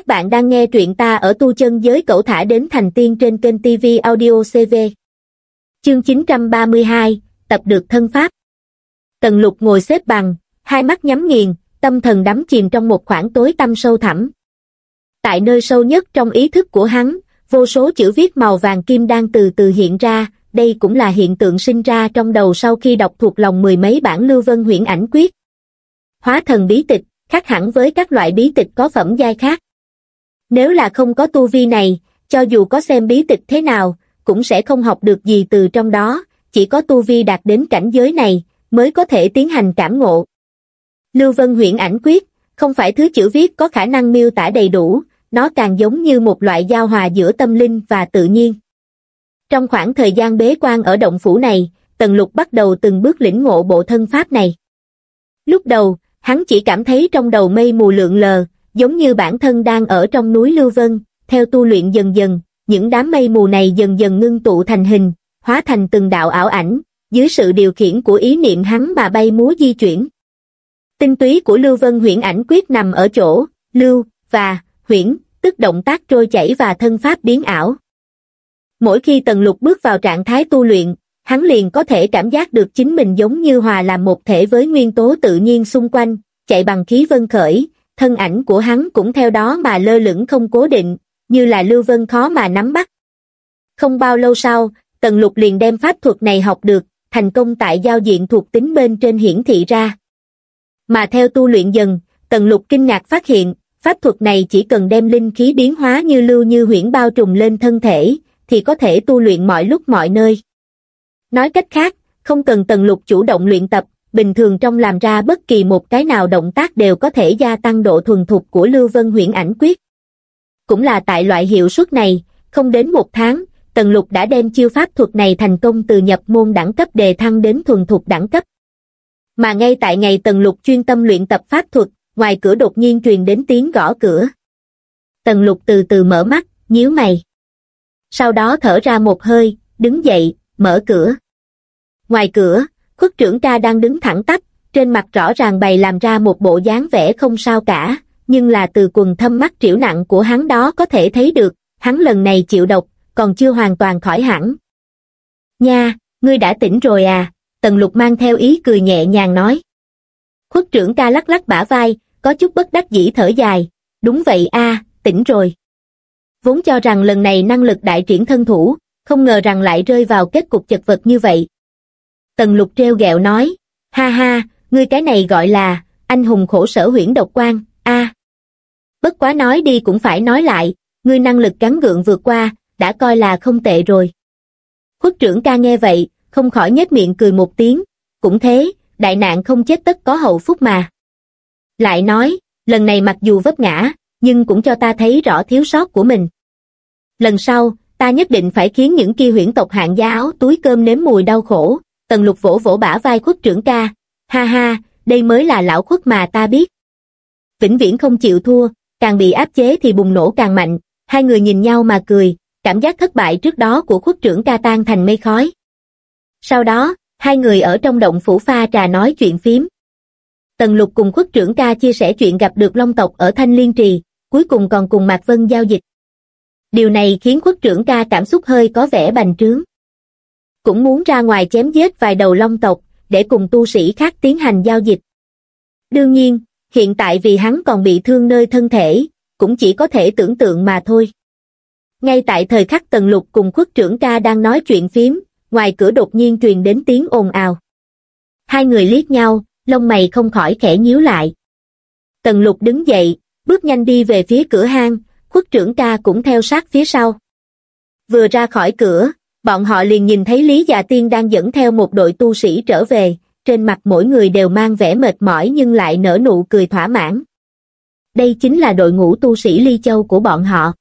Các bạn đang nghe truyện ta ở tu chân giới cẩu thả đến thành tiên trên kênh TV Audio CV. Chương 932, tập được thân pháp. Tần lục ngồi xếp bằng, hai mắt nhắm nghiền, tâm thần đắm chìm trong một khoảng tối tâm sâu thẳm. Tại nơi sâu nhất trong ý thức của hắn, vô số chữ viết màu vàng kim đang từ từ hiện ra, đây cũng là hiện tượng sinh ra trong đầu sau khi đọc thuộc lòng mười mấy bản lưu vân huyễn ảnh quyết. Hóa thần bí tịch, khác hẳn với các loại bí tịch có phẩm giai khác. Nếu là không có tu vi này, cho dù có xem bí tịch thế nào, cũng sẽ không học được gì từ trong đó, chỉ có tu vi đạt đến cảnh giới này, mới có thể tiến hành cảm ngộ. Lưu Vân huyện ảnh quyết, không phải thứ chữ viết có khả năng miêu tả đầy đủ, nó càng giống như một loại giao hòa giữa tâm linh và tự nhiên. Trong khoảng thời gian bế quan ở động phủ này, Tần Lục bắt đầu từng bước lĩnh ngộ bộ thân pháp này. Lúc đầu, hắn chỉ cảm thấy trong đầu mây mù lượn lờ, giống như bản thân đang ở trong núi Lưu Vân, theo tu luyện dần dần, những đám mây mù này dần dần ngưng tụ thành hình, hóa thành từng đạo ảo ảnh, dưới sự điều khiển của ý niệm hắn mà bay múa di chuyển. Tinh túy của Lưu Vân huyễn ảnh quyết nằm ở chỗ, lưu, và, huyễn, tức động tác trôi chảy và thân pháp biến ảo. Mỗi khi Tần Lục bước vào trạng thái tu luyện, hắn liền có thể cảm giác được chính mình giống như hòa làm một thể với nguyên tố tự nhiên xung quanh, chạy bằng khí vân khởi, thân ảnh của hắn cũng theo đó mà lơ lửng không cố định, như là lưu vân khó mà nắm bắt. Không bao lâu sau, Tần Lục liền đem pháp thuật này học được, thành công tại giao diện thuộc tính bên trên hiển thị ra. Mà theo tu luyện dần, Tần Lục kinh ngạc phát hiện, pháp thuật này chỉ cần đem linh khí biến hóa như lưu như huyễn bao trùm lên thân thể, thì có thể tu luyện mọi lúc mọi nơi. Nói cách khác, không cần Tần Lục chủ động luyện tập, bình thường trong làm ra bất kỳ một cái nào động tác đều có thể gia tăng độ thuần thục của Lưu Vân huyễn ảnh quyết. Cũng là tại loại hiệu suất này, không đến một tháng, Tần Lục đã đem chiêu pháp thuật này thành công từ nhập môn đẳng cấp đề thăng đến thuần thục đẳng cấp. Mà ngay tại ngày Tần Lục chuyên tâm luyện tập pháp thuật, ngoài cửa đột nhiên truyền đến tiếng gõ cửa. Tần Lục từ từ mở mắt, nhíu mày. Sau đó thở ra một hơi, đứng dậy, mở cửa. Ngoài cửa, khuất trưởng ca đang đứng thẳng tắp, trên mặt rõ ràng bày làm ra một bộ dáng vẻ không sao cả, nhưng là từ quần thâm mắt triểu nặng của hắn đó có thể thấy được, hắn lần này chịu độc, còn chưa hoàn toàn khỏi hẳn. Nha, ngươi đã tỉnh rồi à, tần lục mang theo ý cười nhẹ nhàng nói. Khuất trưởng ca lắc lắc bả vai, có chút bất đắc dĩ thở dài, đúng vậy a, tỉnh rồi. Vốn cho rằng lần này năng lực đại triển thân thủ, không ngờ rằng lại rơi vào kết cục chật vật như vậy, Tần lục treo gẹo nói, ha ha, ngươi cái này gọi là, anh hùng khổ sở huyễn độc quan, a. Bất quá nói đi cũng phải nói lại, ngươi năng lực gắn gượng vượt qua, đã coi là không tệ rồi. Khuất trưởng ca nghe vậy, không khỏi nhếch miệng cười một tiếng, cũng thế, đại nạn không chết tất có hậu phúc mà. Lại nói, lần này mặc dù vấp ngã, nhưng cũng cho ta thấy rõ thiếu sót của mình. Lần sau, ta nhất định phải khiến những kia huyễn tộc hạng giáo áo túi cơm nếm mùi đau khổ, Tần lục vỗ vỗ bả vai khuất trưởng ca, ha ha, đây mới là lão khuất mà ta biết. Vĩnh viễn không chịu thua, càng bị áp chế thì bùng nổ càng mạnh, hai người nhìn nhau mà cười, cảm giác thất bại trước đó của khuất trưởng ca tan thành mây khói. Sau đó, hai người ở trong động phủ pha trà nói chuyện phím. Tần lục cùng khuất trưởng ca chia sẻ chuyện gặp được long tộc ở Thanh Liên Trì, cuối cùng còn cùng Mạc Vân giao dịch. Điều này khiến khuất trưởng ca cảm xúc hơi có vẻ bành trướng cũng muốn ra ngoài chém giết vài đầu long tộc, để cùng tu sĩ khác tiến hành giao dịch. Đương nhiên, hiện tại vì hắn còn bị thương nơi thân thể, cũng chỉ có thể tưởng tượng mà thôi. Ngay tại thời khắc tần lục cùng khuất trưởng ca đang nói chuyện phím, ngoài cửa đột nhiên truyền đến tiếng ồn ào. Hai người liếc nhau, lông mày không khỏi khẽ nhíu lại. Tần lục đứng dậy, bước nhanh đi về phía cửa hang, khuất trưởng ca cũng theo sát phía sau. Vừa ra khỏi cửa, bọn họ liền nhìn thấy Lý Già Tiên đang dẫn theo một đội tu sĩ trở về, trên mặt mỗi người đều mang vẻ mệt mỏi nhưng lại nở nụ cười thỏa mãn. Đây chính là đội ngũ tu sĩ Ly Châu của bọn họ.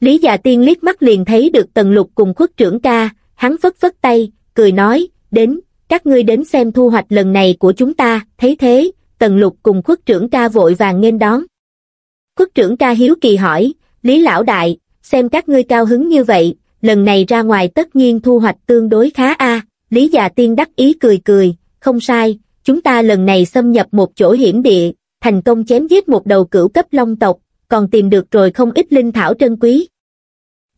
Lý Già Tiên liếc mắt liền thấy được Tần Lục cùng khuất trưởng ca, hắn phất phất tay, cười nói, đến, các ngươi đến xem thu hoạch lần này của chúng ta, thấy thế, Tần Lục cùng khuất trưởng ca vội vàng nghênh đón. Khuất trưởng ca hiếu kỳ hỏi, Lý Lão Đại, xem các ngươi cao hứng như vậy, lần này ra ngoài tất nhiên thu hoạch tương đối khá a Lý già tiên đắc ý cười cười, không sai, chúng ta lần này xâm nhập một chỗ hiểm địa, thành công chém giết một đầu cửu cấp long tộc, còn tìm được rồi không ít linh thảo trân quý.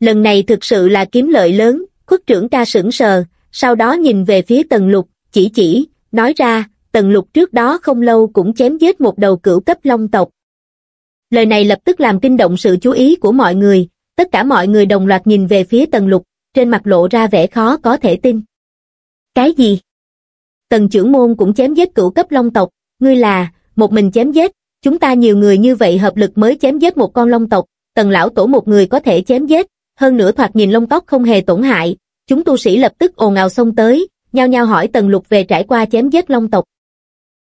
Lần này thực sự là kiếm lợi lớn, khuất trưởng ca sững sờ, sau đó nhìn về phía tần lục, chỉ chỉ, nói ra, tần lục trước đó không lâu cũng chém giết một đầu cửu cấp long tộc. Lời này lập tức làm kinh động sự chú ý của mọi người, tất cả mọi người đồng loạt nhìn về phía tần lục, trên mặt lộ ra vẻ khó có thể tin. Cái gì? Tần trưởng môn cũng chém giết cửu cấp long tộc, ngươi là, một mình chém giết, chúng ta nhiều người như vậy hợp lực mới chém giết một con long tộc, tần lão tổ một người có thể chém giết, hơn nữa thoạt nhìn lông tóc không hề tổn hại, chúng tu sĩ lập tức ồn ào xông tới, nhao nhao hỏi tần lục về trải qua chém giết long tộc.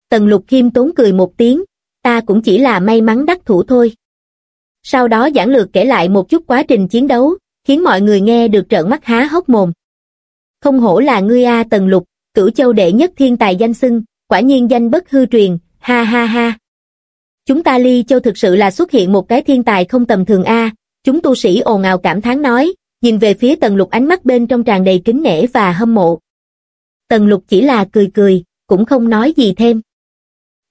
Tần lục khiêm tốn cười một tiếng, ta cũng chỉ là may mắn đắc thủ thôi. Sau đó giảng lược kể lại một chút quá trình chiến đấu, khiến mọi người nghe được trợn mắt há hốc mồm. Không hổ là ngươi A Tần Lục, cửu châu đệ nhất thiên tài danh xưng, quả nhiên danh bất hư truyền, ha ha ha. Chúng ta ly châu thực sự là xuất hiện một cái thiên tài không tầm thường A, chúng tu sĩ ồn ào cảm thán nói, nhìn về phía Tần Lục ánh mắt bên trong tràn đầy kính nể và hâm mộ. Tần Lục chỉ là cười cười, cũng không nói gì thêm.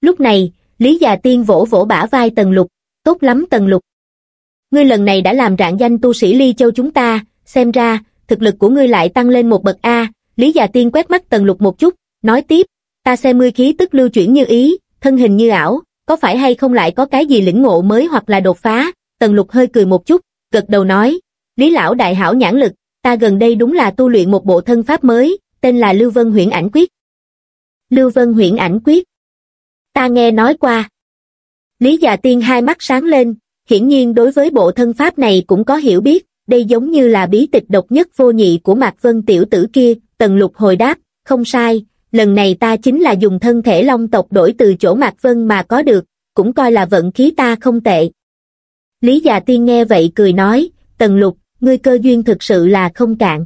Lúc này, Lý Già Tiên vỗ vỗ bả vai Tần Lục, tốt lắm Tần Lục. Ngươi lần này đã làm rạng danh tu sĩ Ly Châu chúng ta, xem ra, thực lực của ngươi lại tăng lên một bậc A, Lý Già Tiên quét mắt Tần Lục một chút, nói tiếp, ta xem ngươi khí tức lưu chuyển như ý, thân hình như ảo, có phải hay không lại có cái gì lĩnh ngộ mới hoặc là đột phá, Tần Lục hơi cười một chút, gật đầu nói, Lý Lão đại hảo nhãn lực, ta gần đây đúng là tu luyện một bộ thân pháp mới, tên là Lưu Vân Huyễn Ảnh Quyết. Lưu Vân Huyễn Ảnh Quyết. Ta nghe nói qua. Lý Già Tiên hai mắt sáng lên, hiển nhiên đối với bộ thân pháp này cũng có hiểu biết, đây giống như là bí tịch độc nhất vô nhị của Mạc Vân tiểu tử kia, Tần Lục hồi đáp, không sai, lần này ta chính là dùng thân thể long tộc đổi từ chỗ Mạc Vân mà có được, cũng coi là vận khí ta không tệ. Lý Già Tiên nghe vậy cười nói, Tần Lục, ngươi cơ duyên thực sự là không cạn.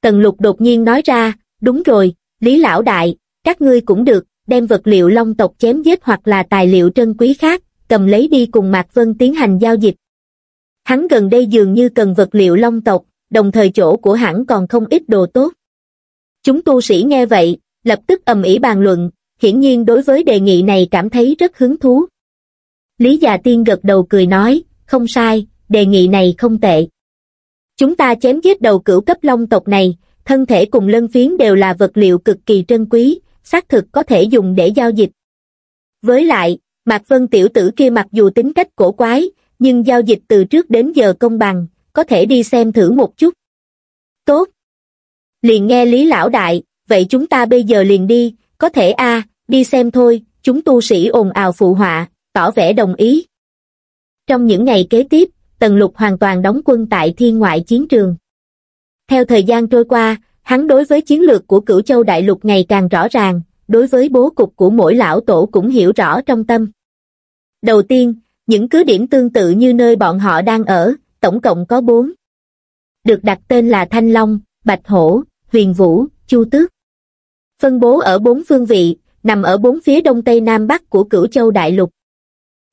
Tần Lục đột nhiên nói ra, đúng rồi, Lý Lão Đại, các ngươi cũng được, đem vật liệu long tộc chém giết hoặc là tài liệu trân quý khác, cầm lấy đi cùng Mạc Vân tiến hành giao dịch. Hắn gần đây dường như cần vật liệu long tộc, đồng thời chỗ của hắn còn không ít đồ tốt. Chúng tu sĩ nghe vậy, lập tức ầm ĩ bàn luận, hiển nhiên đối với đề nghị này cảm thấy rất hứng thú. Lý Già Tiên gật đầu cười nói, không sai, đề nghị này không tệ. Chúng ta chém giết đầu cửu cấp long tộc này, thân thể cùng lân phiến đều là vật liệu cực kỳ trân quý, xác thực có thể dùng để giao dịch. Với lại, Mạc Vân tiểu tử kia mặc dù tính cách cổ quái, nhưng giao dịch từ trước đến giờ công bằng, có thể đi xem thử một chút. Tốt. Liền nghe Lý Lão Đại, vậy chúng ta bây giờ liền đi, có thể a đi xem thôi, chúng tu sĩ ồn ào phụ họa, tỏ vẻ đồng ý. Trong những ngày kế tiếp, Tần Lục hoàn toàn đóng quân tại thiên ngoại chiến trường. Theo thời gian trôi qua, hắn đối với chiến lược của cửu châu đại lục ngày càng rõ ràng, đối với bố cục của mỗi lão tổ cũng hiểu rõ trong tâm. Đầu tiên, những cứ điểm tương tự như nơi bọn họ đang ở, tổng cộng có bốn. Được đặt tên là Thanh Long, Bạch Hổ, Huyền Vũ, Chu Tước. Phân bố ở bốn phương vị, nằm ở bốn phía đông tây nam bắc của cửu châu đại lục.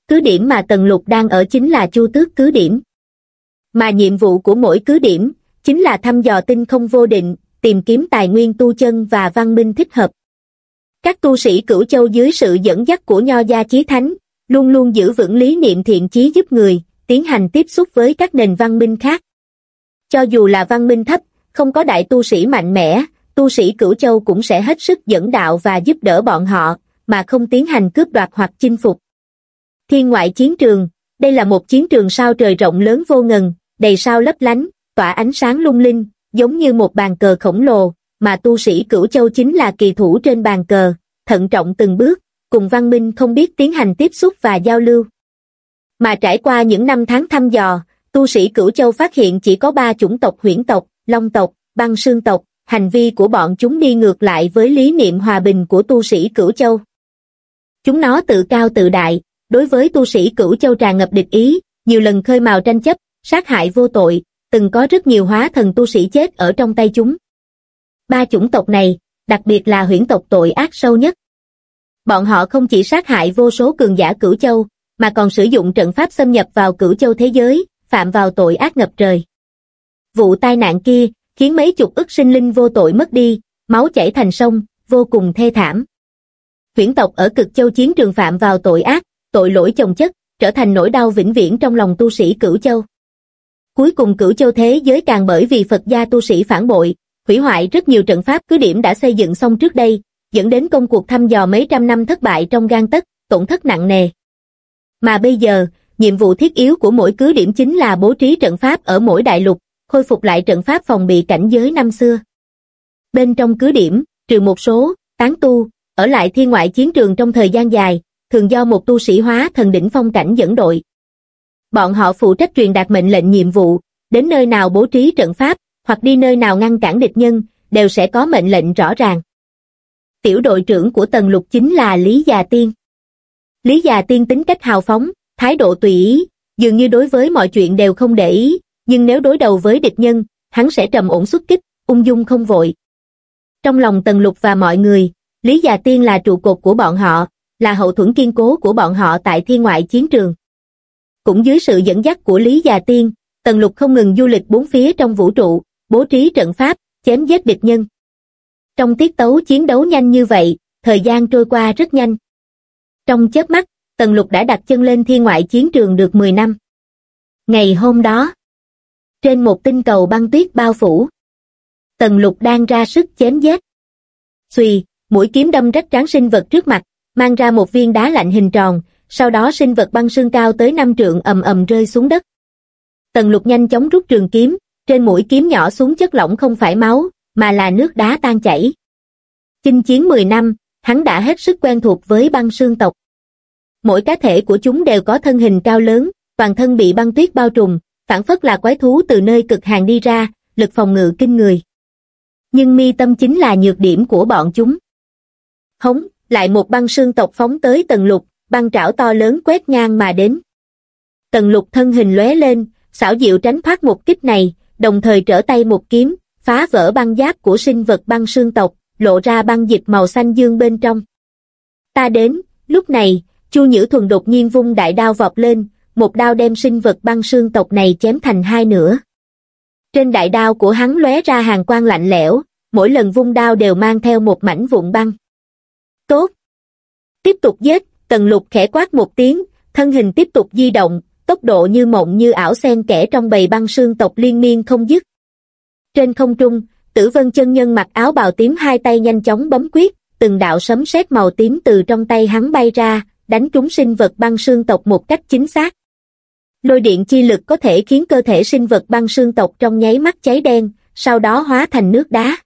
Cứ điểm mà Tần Lục đang ở chính là Chu Tước cứ điểm. Mà nhiệm vụ của mỗi cứ điểm, chính là thăm dò tinh không vô định, tìm kiếm tài nguyên tu chân và văn minh thích hợp. Các tu sĩ cửu châu dưới sự dẫn dắt của Nho Gia Chí Thánh, luôn luôn giữ vững lý niệm thiện chí giúp người, tiến hành tiếp xúc với các nền văn minh khác. Cho dù là văn minh thấp, không có đại tu sĩ mạnh mẽ, tu sĩ cửu châu cũng sẽ hết sức dẫn đạo và giúp đỡ bọn họ, mà không tiến hành cướp đoạt hoặc chinh phục. Thiên ngoại chiến trường, đây là một chiến trường sao trời rộng lớn vô ngần, đầy sao lấp lánh, tỏa ánh sáng lung linh, giống như một bàn cờ khổng lồ, mà tu sĩ cửu châu chính là kỳ thủ trên bàn cờ, thận trọng từng bước, cùng văn minh không biết tiến hành tiếp xúc và giao lưu. Mà trải qua những năm tháng thăm dò, tu sĩ cửu châu phát hiện chỉ có ba chủng tộc huyễn tộc, long tộc, băng sương tộc, hành vi của bọn chúng đi ngược lại với lý niệm hòa bình của tu sĩ cửu châu. Chúng nó tự cao tự đại, đối với tu sĩ cửu châu tràn ngập địch ý, nhiều lần khơi mào tranh chấp, sát hại vô tội, từng có rất nhiều hóa thần tu sĩ chết ở trong tay chúng. Ba chủng tộc này, đặc biệt là huyễn tộc tội ác sâu nhất. Bọn họ không chỉ sát hại vô số cường giả cửu châu, mà còn sử dụng trận pháp xâm nhập vào cửu châu thế giới, phạm vào tội ác ngập trời. Vụ tai nạn kia, khiến mấy chục ức sinh linh vô tội mất đi, máu chảy thành sông, vô cùng thê thảm. Huyển tộc ở cực châu chiến trường phạm vào tội ác, tội lỗi chồng chất, trở thành nỗi đau vĩnh viễn trong lòng tu sĩ cửu châu. Cuối cùng cửu châu thế giới càng bởi vì Phật gia tu sĩ phản bội, hủy hoại rất nhiều trận pháp cứ điểm đã xây dựng xong trước đây, dẫn đến công cuộc thăm dò mấy trăm năm thất bại trong gan tất, tổn thất nặng nề. Mà bây giờ, nhiệm vụ thiết yếu của mỗi cứ điểm chính là bố trí trận pháp ở mỗi đại lục, khôi phục lại trận pháp phòng bị cảnh giới năm xưa. Bên trong cứ điểm, trừ một số, tán tu, ở lại thiên ngoại chiến trường trong thời gian dài, thường do một tu sĩ hóa thần đỉnh phong cảnh dẫn đội. Bọn họ phụ trách truyền đạt mệnh lệnh nhiệm vụ, đến nơi nào bố trí trận pháp, hoặc đi nơi nào ngăn cản địch nhân, đều sẽ có mệnh lệnh rõ ràng. Tiểu đội trưởng của tần lục chính là Lý Già Tiên. Lý Già Tiên tính cách hào phóng, thái độ tùy ý, dường như đối với mọi chuyện đều không để ý, nhưng nếu đối đầu với địch nhân, hắn sẽ trầm ổn xuất kích, ung dung không vội. Trong lòng tần lục và mọi người, Lý Già Tiên là trụ cột của bọn họ, là hậu thuẫn kiên cố của bọn họ tại thiên ngoại chiến trường. Cũng dưới sự dẫn dắt của Lý Già Tiên, Tần Lục không ngừng du lịch bốn phía trong vũ trụ, bố trí trận pháp, chém giết địch nhân. Trong tiết tấu chiến đấu nhanh như vậy, thời gian trôi qua rất nhanh. Trong chớp mắt, Tần Lục đã đặt chân lên thiên ngoại chiến trường được 10 năm. Ngày hôm đó, trên một tinh cầu băng tuyết bao phủ, Tần Lục đang ra sức chém giết. Xùy, mũi kiếm đâm rách tráng sinh vật trước mặt, mang ra một viên đá lạnh hình tròn, sau đó sinh vật băng xương cao tới năm trượng ầm ầm rơi xuống đất. Tần lục nhanh chóng rút trường kiếm, trên mũi kiếm nhỏ xuống chất lỏng không phải máu, mà là nước đá tan chảy. Chinh chiến 10 năm, hắn đã hết sức quen thuộc với băng xương tộc. Mỗi cá thể của chúng đều có thân hình cao lớn, toàn thân bị băng tuyết bao trùm, phản phất là quái thú từ nơi cực hàng đi ra, lực phòng ngự kinh người. Nhưng mi tâm chính là nhược điểm của bọn chúng. Hống, lại một băng xương tộc phóng tới tầng lục, băng trảo to lớn quét ngang mà đến. Tần lục thân hình lóe lên, xảo diệu tránh thoát một kích này, đồng thời trở tay một kiếm, phá vỡ băng giáp của sinh vật băng xương tộc, lộ ra băng dịch màu xanh dương bên trong. Ta đến, lúc này, Chu Nhữ Thuần đột nhiên vung đại đao vọt lên, một đao đem sinh vật băng xương tộc này chém thành hai nửa. Trên đại đao của hắn lóe ra hàng quang lạnh lẽo, mỗi lần vung đao đều mang theo một mảnh vụn băng. Tốt! Tiếp tục giết, tần lục khẽ quát một tiếng, thân hình tiếp tục di động, tốc độ như mộng như ảo xen kẽ trong bầy băng xương tộc liên miên không dứt. Trên không trung, tử vân chân nhân mặc áo bào tím hai tay nhanh chóng bấm quyết, từng đạo sấm sét màu tím từ trong tay hắn bay ra, đánh trúng sinh vật băng sương tộc một cách chính xác. Lôi điện chi lực có thể khiến cơ thể sinh vật băng sương tộc trong nháy mắt cháy đen, sau đó hóa thành nước đá.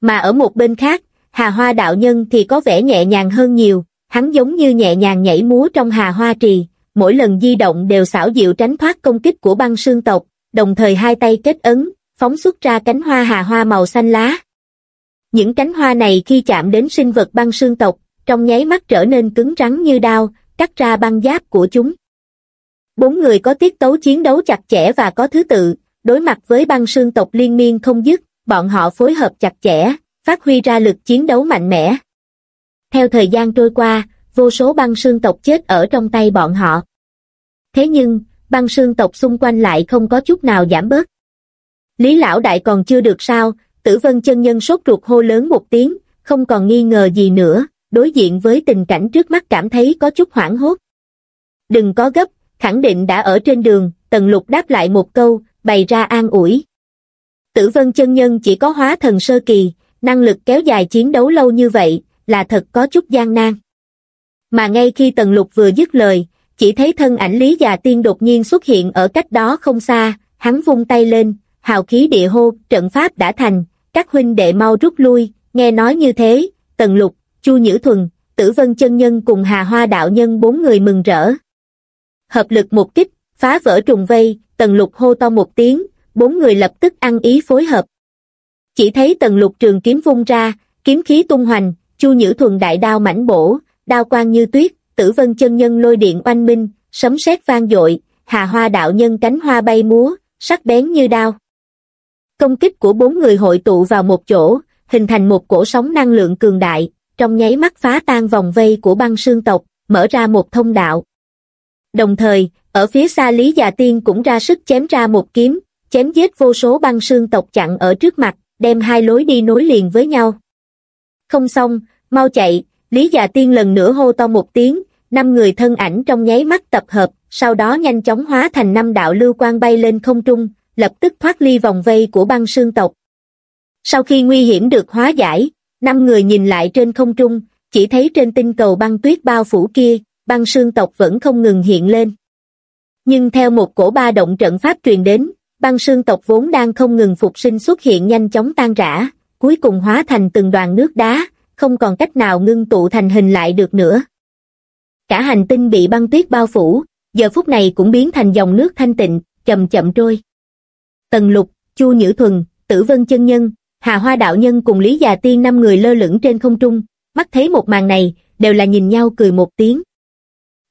Mà ở một bên khác, Hà Hoa đạo nhân thì có vẻ nhẹ nhàng hơn nhiều, hắn giống như nhẹ nhàng nhảy múa trong Hà Hoa trì, mỗi lần di động đều xảo diệu tránh thoát công kích của băng sương tộc, đồng thời hai tay kết ấn, phóng xuất ra cánh hoa hà hoa màu xanh lá. Những cánh hoa này khi chạm đến sinh vật băng xương tộc, trong nháy mắt trở nên cứng rắn như đao, cắt ra băng giáp của chúng. Bốn người có tiết tấu chiến đấu chặt chẽ và có thứ tự, đối mặt với băng xương tộc liên miên không dứt, bọn họ phối hợp chặt chẽ, phát huy ra lực chiến đấu mạnh mẽ. Theo thời gian trôi qua, vô số băng xương tộc chết ở trong tay bọn họ. Thế nhưng, băng xương tộc xung quanh lại không có chút nào giảm bớt. Lý lão đại còn chưa được sao, tử vân chân nhân sốt ruột hô lớn một tiếng, không còn nghi ngờ gì nữa, đối diện với tình cảnh trước mắt cảm thấy có chút hoảng hốt. Đừng có gấp, khẳng định đã ở trên đường, tần lục đáp lại một câu, bày ra an ủi. Tử vân chân nhân chỉ có hóa thần sơ kỳ, năng lực kéo dài chiến đấu lâu như vậy, là thật có chút gian nan. Mà ngay khi Tần Lục vừa dứt lời, chỉ thấy thân ảnh Lý Già Tiên đột nhiên xuất hiện ở cách đó không xa, hắn vung tay lên, hào khí địa hô, trận pháp đã thành, các huynh đệ mau rút lui, nghe nói như thế, Tần Lục, Chu Nhữ Thuần, Tử Vân Chân Nhân cùng Hà Hoa Đạo Nhân bốn người mừng rỡ. Hợp lực một kích, phá vỡ trùng vây, Tần Lục hô to một tiếng, bốn người lập tức ăn ý phối hợp. Chỉ thấy Tần Lục trường kiếm vung ra, kiếm khí tung hoành, Chu Nhữ Thuần đại đao mảnh bổ, đao quang như tuyết, tử vân chân nhân lôi điện oanh minh, sấm sét vang dội, hà hoa đạo nhân cánh hoa bay múa, sắc bén như đao. Công kích của bốn người hội tụ vào một chỗ, hình thành một cổ sóng năng lượng cường đại, trong nháy mắt phá tan vòng vây của băng sương tộc, mở ra một thông đạo. Đồng thời, ở phía xa Lý Già Tiên cũng ra sức chém ra một kiếm, chém giết vô số băng sương tộc chặn ở trước mặt, đem hai lối đi nối liền với nhau. Không xong, mau chạy, Lý Già Tiên lần nữa hô to một tiếng, năm người thân ảnh trong nháy mắt tập hợp, sau đó nhanh chóng hóa thành năm đạo lưu quang bay lên không trung, lập tức thoát ly vòng vây của băng sương tộc. Sau khi nguy hiểm được hóa giải, năm người nhìn lại trên không trung, chỉ thấy trên tinh cầu băng tuyết bao phủ kia, băng sương tộc vẫn không ngừng hiện lên. Nhưng theo một cổ ba động trận pháp truyền đến, băng sương tộc vốn đang không ngừng phục sinh xuất hiện nhanh chóng tan rã, cuối cùng hóa thành từng đoàn nước đá, không còn cách nào ngưng tụ thành hình lại được nữa. Cả hành tinh bị băng tuyết bao phủ, giờ phút này cũng biến thành dòng nước thanh tịnh, chậm chậm trôi. Tần Lục, Chu Nhữ Thuần, Tử Vân Chân Nhân, Hà Hoa Đạo Nhân cùng Lý Già Tiên năm người lơ lửng trên không trung, mắt thấy một màn này, đều là nhìn nhau cười một tiếng.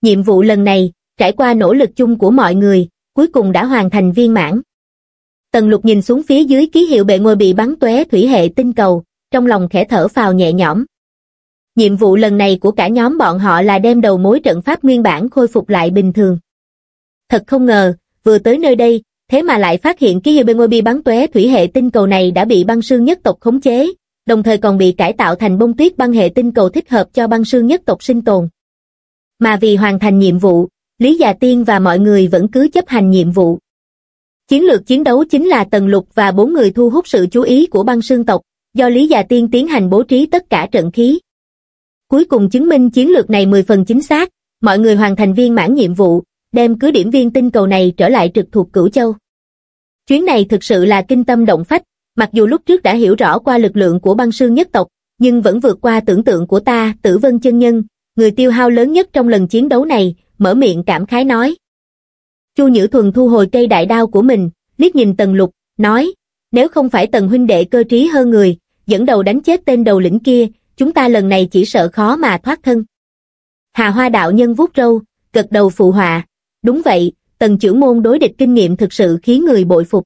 Nhiệm vụ lần này, trải qua nỗ lực chung của mọi người, cuối cùng đã hoàn thành viên mãn. Tần lục nhìn xuống phía dưới ký hiệu bệ ngôi bị bắn tóe thủy hệ tinh cầu, trong lòng khẽ thở phào nhẹ nhõm. Nhiệm vụ lần này của cả nhóm bọn họ là đem đầu mối trận pháp nguyên bản khôi phục lại bình thường. Thật không ngờ, vừa tới nơi đây, thế mà lại phát hiện ký hiệu bệ ngôi bắn tóe thủy hệ tinh cầu này đã bị băng sương nhất tộc khống chế, đồng thời còn bị cải tạo thành bông tuyết băng hệ tinh cầu thích hợp cho băng sương nhất tộc sinh tồn. Mà vì hoàn thành nhiệm vụ, Lý Già Tiên và mọi người vẫn cứ chấp hành nhiệm vụ. Chiến lược chiến đấu chính là Tần Lục và bốn người thu hút sự chú ý của băng sương tộc, do Lý Già Tiên tiến hành bố trí tất cả trận khí. Cuối cùng chứng minh chiến lược này 10 phần chính xác, mọi người hoàn thành viên mãn nhiệm vụ, đem cứ điểm viên tinh cầu này trở lại trực thuộc Cửu Châu. Chuyến này thực sự là kinh tâm động phách, mặc dù lúc trước đã hiểu rõ qua lực lượng của băng sương nhất tộc, nhưng vẫn vượt qua tưởng tượng của ta, tử vân chân nhân, người tiêu hao lớn nhất trong lần chiến đấu này, mở miệng cảm khái nói. Chu Nhữ Thuần thu hồi cây đại đao của mình, liếc nhìn Tần Lục, nói, nếu không phải Tần huynh đệ cơ trí hơn người, dẫn đầu đánh chết tên đầu lĩnh kia, chúng ta lần này chỉ sợ khó mà thoát thân. Hà Hoa đạo nhân vuốt râu, gật đầu phụ họa, đúng vậy, Tần trưởng môn đối địch kinh nghiệm thực sự khiến người bội phục.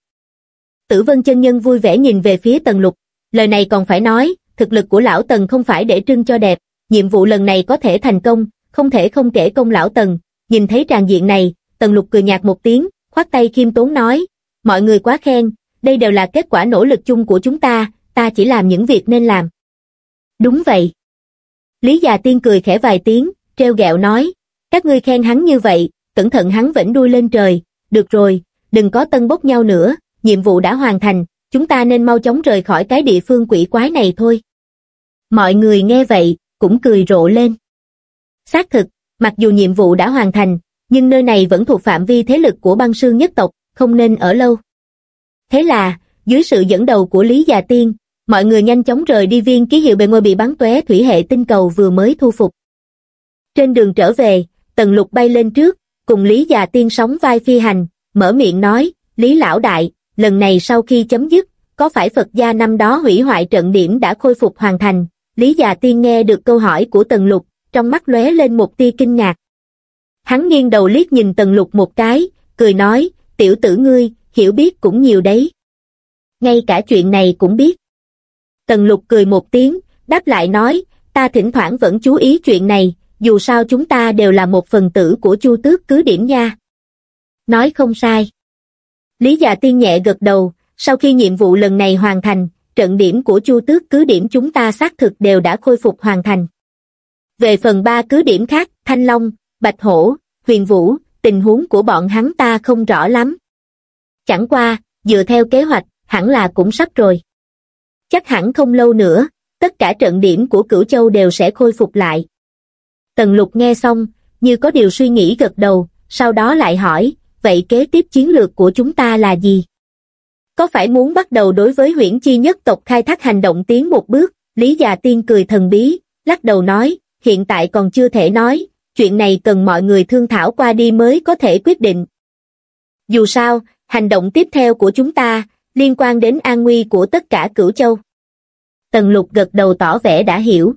Tử Vân chân nhân vui vẻ nhìn về phía Tần Lục, lời này còn phải nói, thực lực của lão Tần không phải để trưng cho đẹp, nhiệm vụ lần này có thể thành công, không thể không kể công lão Tần, nhìn thấy tràn diện này, Tần Lục cười nhạt một tiếng, khoát tay khiêm tốn nói, mọi người quá khen, đây đều là kết quả nỗ lực chung của chúng ta, ta chỉ làm những việc nên làm. Đúng vậy. Lý già tiên cười khẽ vài tiếng, treo gẹo nói, các ngươi khen hắn như vậy, cẩn thận hắn vẫn đuôi lên trời, được rồi, đừng có tân bốc nhau nữa, nhiệm vụ đã hoàn thành, chúng ta nên mau chóng rời khỏi cái địa phương quỷ quái này thôi. Mọi người nghe vậy, cũng cười rộ lên. Xác thực, mặc dù nhiệm vụ đã hoàn thành, nhưng nơi này vẫn thuộc phạm vi thế lực của băng sương nhất tộc, không nên ở lâu. Thế là, dưới sự dẫn đầu của Lý Già Tiên, mọi người nhanh chóng rời đi viên ký hiệu bề ngôi bị bắn tóe thủy hệ tinh cầu vừa mới thu phục. Trên đường trở về, Tần Lục bay lên trước, cùng Lý Già Tiên sóng vai phi hành, mở miệng nói, Lý Lão Đại, lần này sau khi chấm dứt, có phải Phật gia năm đó hủy hoại trận điểm đã khôi phục hoàn thành? Lý Già Tiên nghe được câu hỏi của Tần Lục, trong mắt lóe lên một tia kinh ngạc. Hắn nghiêng đầu liếc nhìn Tần Lục một cái, cười nói, tiểu tử ngươi, hiểu biết cũng nhiều đấy. Ngay cả chuyện này cũng biết. Tần Lục cười một tiếng, đáp lại nói, ta thỉnh thoảng vẫn chú ý chuyện này, dù sao chúng ta đều là một phần tử của chu tước cứ điểm nha. Nói không sai. Lý Dạ Tiên nhẹ gật đầu, sau khi nhiệm vụ lần này hoàn thành, trận điểm của chu tước cứ điểm chúng ta xác thực đều đã khôi phục hoàn thành. Về phần ba cứ điểm khác, Thanh Long, Bạch Hổ, Huyền Vũ, tình huống của bọn hắn ta không rõ lắm. Chẳng qua, dựa theo kế hoạch, hẳn là cũng sắp rồi. Chắc hẳn không lâu nữa, tất cả trận điểm của Cửu Châu đều sẽ khôi phục lại. Tần Lục nghe xong, như có điều suy nghĩ gật đầu, sau đó lại hỏi, vậy kế tiếp chiến lược của chúng ta là gì? Có phải muốn bắt đầu đối với huyễn chi nhất tộc khai thác hành động tiến một bước? Lý già tiên cười thần bí, lắc đầu nói, hiện tại còn chưa thể nói, chuyện này cần mọi người thương thảo qua đi mới có thể quyết định. Dù sao, hành động tiếp theo của chúng ta, liên quan đến an nguy của tất cả cửu châu. Tần lục gật đầu tỏ vẻ đã hiểu.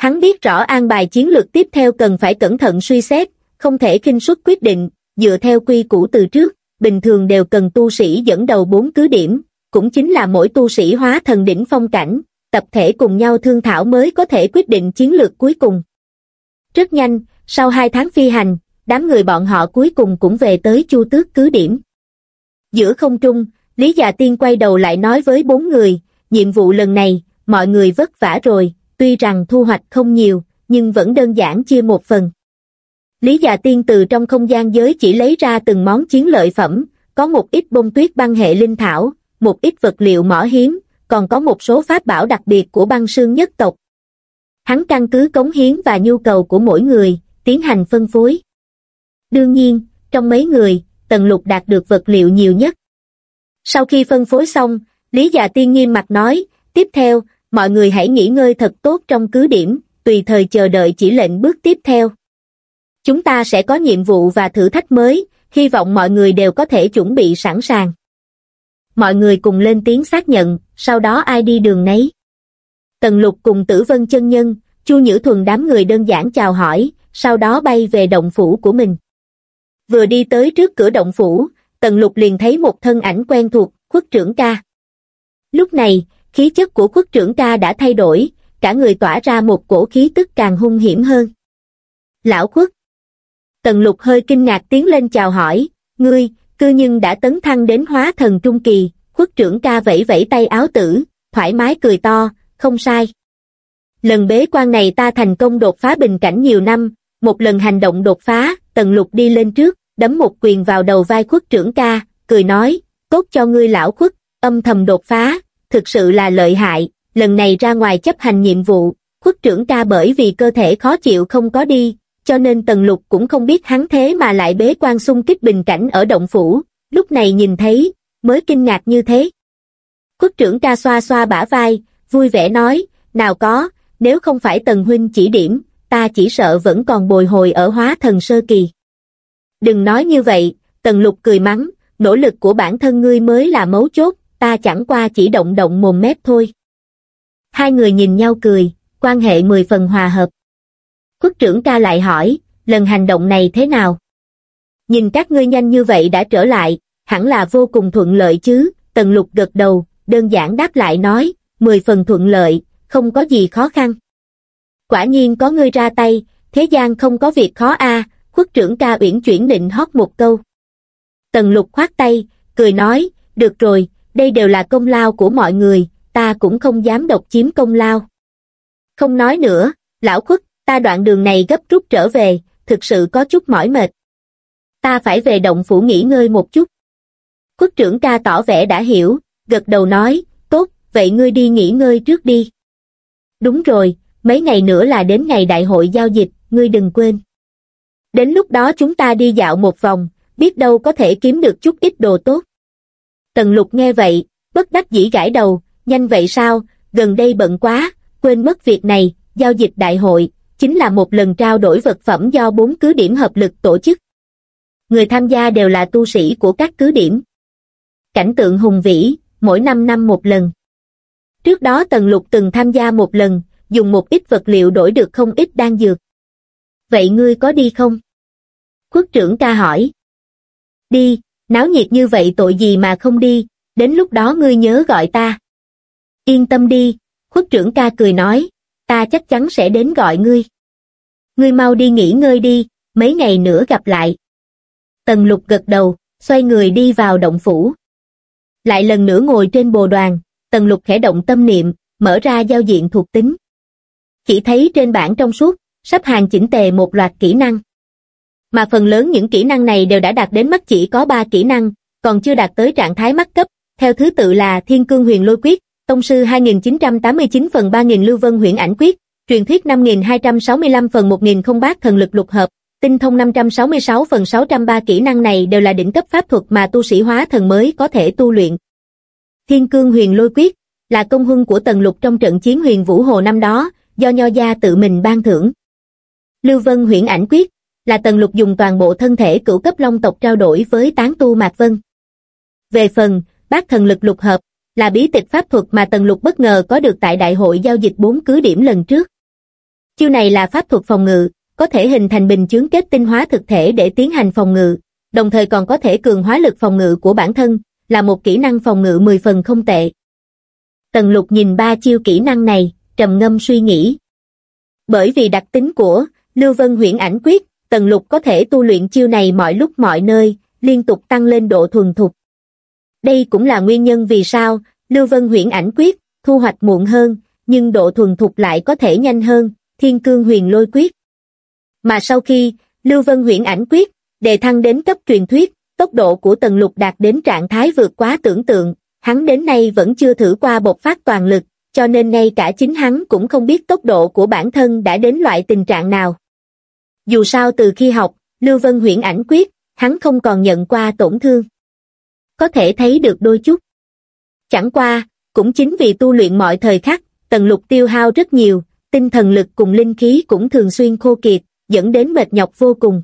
Hắn biết rõ an bài chiến lược tiếp theo cần phải cẩn thận suy xét, không thể kinh suất quyết định, dựa theo quy củ từ trước, bình thường đều cần tu sĩ dẫn đầu bốn cứ điểm, cũng chính là mỗi tu sĩ hóa thần đỉnh phong cảnh, tập thể cùng nhau thương thảo mới có thể quyết định chiến lược cuối cùng. Rất nhanh, sau hai tháng phi hành, đám người bọn họ cuối cùng cũng về tới chu tước cứ điểm. Giữa không trung, Lý Già Tiên quay đầu lại nói với bốn người, nhiệm vụ lần này, mọi người vất vả rồi, tuy rằng thu hoạch không nhiều, nhưng vẫn đơn giản chia một phần. Lý Già Tiên từ trong không gian giới chỉ lấy ra từng món chiến lợi phẩm, có một ít bông tuyết băng hệ linh thảo, một ít vật liệu mỏ hiếm, còn có một số pháp bảo đặc biệt của băng sương nhất tộc. Hắn căn cứ cống hiến và nhu cầu của mỗi người, tiến hành phân phối. Đương nhiên, trong mấy người, Tần Lục đạt được vật liệu nhiều nhất. Sau khi phân phối xong, Lý Già Tiên nghiêm mặt nói, tiếp theo, mọi người hãy nghỉ ngơi thật tốt trong cứ điểm, tùy thời chờ đợi chỉ lệnh bước tiếp theo. Chúng ta sẽ có nhiệm vụ và thử thách mới, hy vọng mọi người đều có thể chuẩn bị sẵn sàng. Mọi người cùng lên tiếng xác nhận, sau đó ai đi đường nấy. Tần lục cùng tử vân chân nhân, chu nhữ thuần đám người đơn giản chào hỏi, sau đó bay về động phủ của mình. Vừa đi tới trước cửa động phủ, tần lục liền thấy một thân ảnh quen thuộc, khuất trưởng ca. Lúc này, khí chất của quốc trưởng ca đã thay đổi, cả người tỏa ra một cổ khí tức càng hung hiểm hơn. Lão quốc Tần lục hơi kinh ngạc tiến lên chào hỏi, ngươi, cư nhưng đã tấn thăng đến hóa thần trung kỳ, quốc trưởng ca vẫy vẫy tay áo tử, thoải mái cười to, không sai. Lần bế quan này ta thành công đột phá bình cảnh nhiều năm, một lần hành động đột phá, tần lục đi lên trước, đấm một quyền vào đầu vai quốc trưởng ca, cười nói, tốt cho ngươi lão quốc âm thầm đột phá, thực sự là lợi hại, lần này ra ngoài chấp hành nhiệm vụ, khuất trưởng ca bởi vì cơ thể khó chịu không có đi, cho nên Tần Lục cũng không biết hắn thế mà lại bế quan xung kích bình cảnh ở động phủ, lúc này nhìn thấy, mới kinh ngạc như thế. Khuất trưởng ca xoa xoa bả vai, vui vẻ nói, nào có, nếu không phải Tần Huynh chỉ điểm, ta chỉ sợ vẫn còn bồi hồi ở hóa thần sơ kỳ. Đừng nói như vậy, Tần Lục cười mắng, nỗ lực của bản thân ngươi mới là mấu chốt, ta chẳng qua chỉ động động mồm mép thôi. Hai người nhìn nhau cười, quan hệ mười phần hòa hợp. Khuất trưởng ca lại hỏi, lần hành động này thế nào? Nhìn các ngươi nhanh như vậy đã trở lại, hẳn là vô cùng thuận lợi chứ, tần lục gật đầu, đơn giản đáp lại nói, mười phần thuận lợi, không có gì khó khăn. Quả nhiên có ngươi ra tay, thế gian không có việc khó a khuất trưởng ca uyển chuyển định hót một câu. Tần lục khoát tay, cười nói, được rồi, đây đều là công lao của mọi người, ta cũng không dám độc chiếm công lao. Không nói nữa, lão khuất, ta đoạn đường này gấp rút trở về, thực sự có chút mỏi mệt. Ta phải về động phủ nghỉ ngơi một chút. Khuất trưởng ca tỏ vẻ đã hiểu, gật đầu nói, tốt, vậy ngươi đi nghỉ ngơi trước đi. Đúng rồi, mấy ngày nữa là đến ngày đại hội giao dịch, ngươi đừng quên. Đến lúc đó chúng ta đi dạo một vòng, biết đâu có thể kiếm được chút ít đồ tốt. Tần lục nghe vậy, bất đắc dĩ gãi đầu, nhanh vậy sao, gần đây bận quá, quên mất việc này, giao dịch đại hội, chính là một lần trao đổi vật phẩm do bốn cứ điểm hợp lực tổ chức. Người tham gia đều là tu sĩ của các cứ điểm. Cảnh tượng hùng vĩ, mỗi năm năm một lần. Trước đó Tần Lục từng tham gia một lần, dùng một ít vật liệu đổi được không ít đan dược. Vậy ngươi có đi không? Quốc trưởng ca hỏi. Đi, náo nhiệt như vậy tội gì mà không đi, đến lúc đó ngươi nhớ gọi ta. Yên tâm đi, khuất trưởng ca cười nói, ta chắc chắn sẽ đến gọi ngươi. Ngươi mau đi nghỉ ngơi đi, mấy ngày nữa gặp lại. Tần lục gật đầu, xoay người đi vào động phủ. Lại lần nữa ngồi trên bồ đoàn, tần lục khẽ động tâm niệm, mở ra giao diện thuộc tính. Chỉ thấy trên bảng trong suốt, sắp hàng chỉnh tề một loạt kỹ năng. Mà phần lớn những kỹ năng này đều đã đạt đến mức chỉ có 3 kỹ năng, còn chưa đạt tới trạng thái mắt cấp, theo thứ tự là Thiên Cương Huyền Lôi Quyết, Tông sư 2989 phần 3000 Lưu Vân Huyễn Ảnh Quyết, Truyền thuyết 5265 phần 1000 không bát thần lực lục hợp, tinh thông 566 phần 603 kỹ năng này đều là đỉnh cấp pháp thuật mà tu sĩ hóa thần mới có thể tu luyện. Thiên Cương Huyền Lôi Quyết là công huân của Tần Lục trong trận chiến Huyền Vũ Hồ năm đó, do Nho Gia tự mình ban thưởng. Lưu Vân Huyễn Ảnh Quyết là Tần Lục dùng toàn bộ thân thể cửu cấp long tộc trao đổi với tán tu Mạc Vân. Về phần, bát thần lực lục hợp, là bí tịch pháp thuật mà Tần Lục bất ngờ có được tại đại hội giao dịch bốn cứ điểm lần trước. Chiêu này là pháp thuật phòng ngự, có thể hình thành bình chướng kết tinh hóa thực thể để tiến hành phòng ngự, đồng thời còn có thể cường hóa lực phòng ngự của bản thân, là một kỹ năng phòng ngự 10 phần không tệ. Tần Lục nhìn ba chiêu kỹ năng này, trầm ngâm suy nghĩ. Bởi vì đặc tính của Lưu Vân huyễn ảnh quyết, Tần Lục có thể tu luyện chiêu này mọi lúc mọi nơi, liên tục tăng lên độ thuần thục. Đây cũng là nguyên nhân vì sao, Lưu Vân huyễn ảnh quyết, thu hoạch muộn hơn, nhưng độ thuần thục lại có thể nhanh hơn, thiên cương huyền lôi quyết. Mà sau khi, Lưu Vân huyễn ảnh quyết, đề thăng đến cấp truyền thuyết, tốc độ của tần lục đạt đến trạng thái vượt quá tưởng tượng, hắn đến nay vẫn chưa thử qua bộc phát toàn lực, cho nên ngay cả chính hắn cũng không biết tốc độ của bản thân đã đến loại tình trạng nào. Dù sao từ khi học, Lưu Vân huyễn ảnh quyết, hắn không còn nhận qua tổn thương. Có thể thấy được đôi chút. Chẳng qua, cũng chính vì tu luyện mọi thời khắc, tần lục tiêu hao rất nhiều, tinh thần lực cùng linh khí cũng thường xuyên khô kiệt, dẫn đến mệt nhọc vô cùng.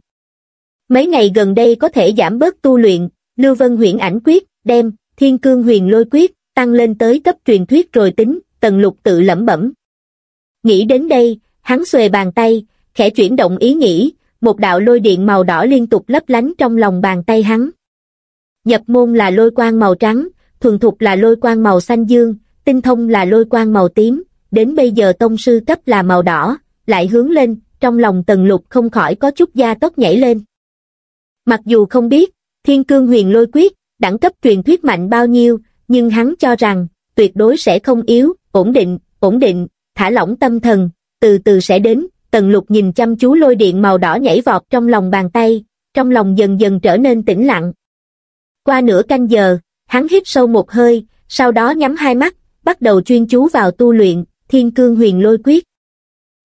Mấy ngày gần đây có thể giảm bớt tu luyện, Lưu Vân huyễn ảnh quyết, đem, thiên cương huyền lôi quyết, tăng lên tới cấp truyền thuyết rồi tính, tần lục tự lẩm bẩm. Nghĩ đến đây, hắn xuề bàn tay, khẽ chuyển động ý nghĩ, một đạo lôi điện màu đỏ liên tục lấp lánh trong lòng bàn tay hắn. Nhập môn là lôi quang màu trắng, thuần thục là lôi quang màu xanh dương, tinh thông là lôi quang màu tím, đến bây giờ tông sư cấp là màu đỏ, lại hướng lên, trong lòng tần lục không khỏi có chút da tóc nhảy lên. Mặc dù không biết, thiên cương huyền lôi quyết, đẳng cấp truyền thuyết mạnh bao nhiêu, nhưng hắn cho rằng, tuyệt đối sẽ không yếu, ổn định, ổn định, thả lỏng tâm thần, từ từ sẽ đến, tần lục nhìn chăm chú lôi điện màu đỏ nhảy vọt trong lòng bàn tay, trong lòng dần dần trở nên tĩnh lặng. Qua nửa canh giờ, hắn hít sâu một hơi, sau đó nhắm hai mắt, bắt đầu chuyên chú vào tu luyện, thiên cương huyền lôi quyết.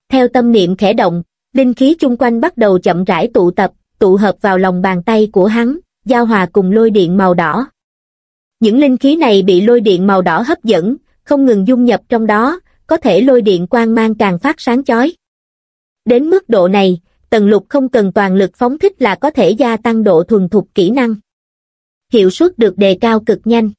Theo tâm niệm khẽ động, linh khí chung quanh bắt đầu chậm rãi tụ tập, tụ hợp vào lòng bàn tay của hắn, giao hòa cùng lôi điện màu đỏ. Những linh khí này bị lôi điện màu đỏ hấp dẫn, không ngừng dung nhập trong đó, có thể lôi điện quang mang càng phát sáng chói. Đến mức độ này, tần lục không cần toàn lực phóng thích là có thể gia tăng độ thuần thục kỹ năng. Hiệu suất được đề cao cực nhanh.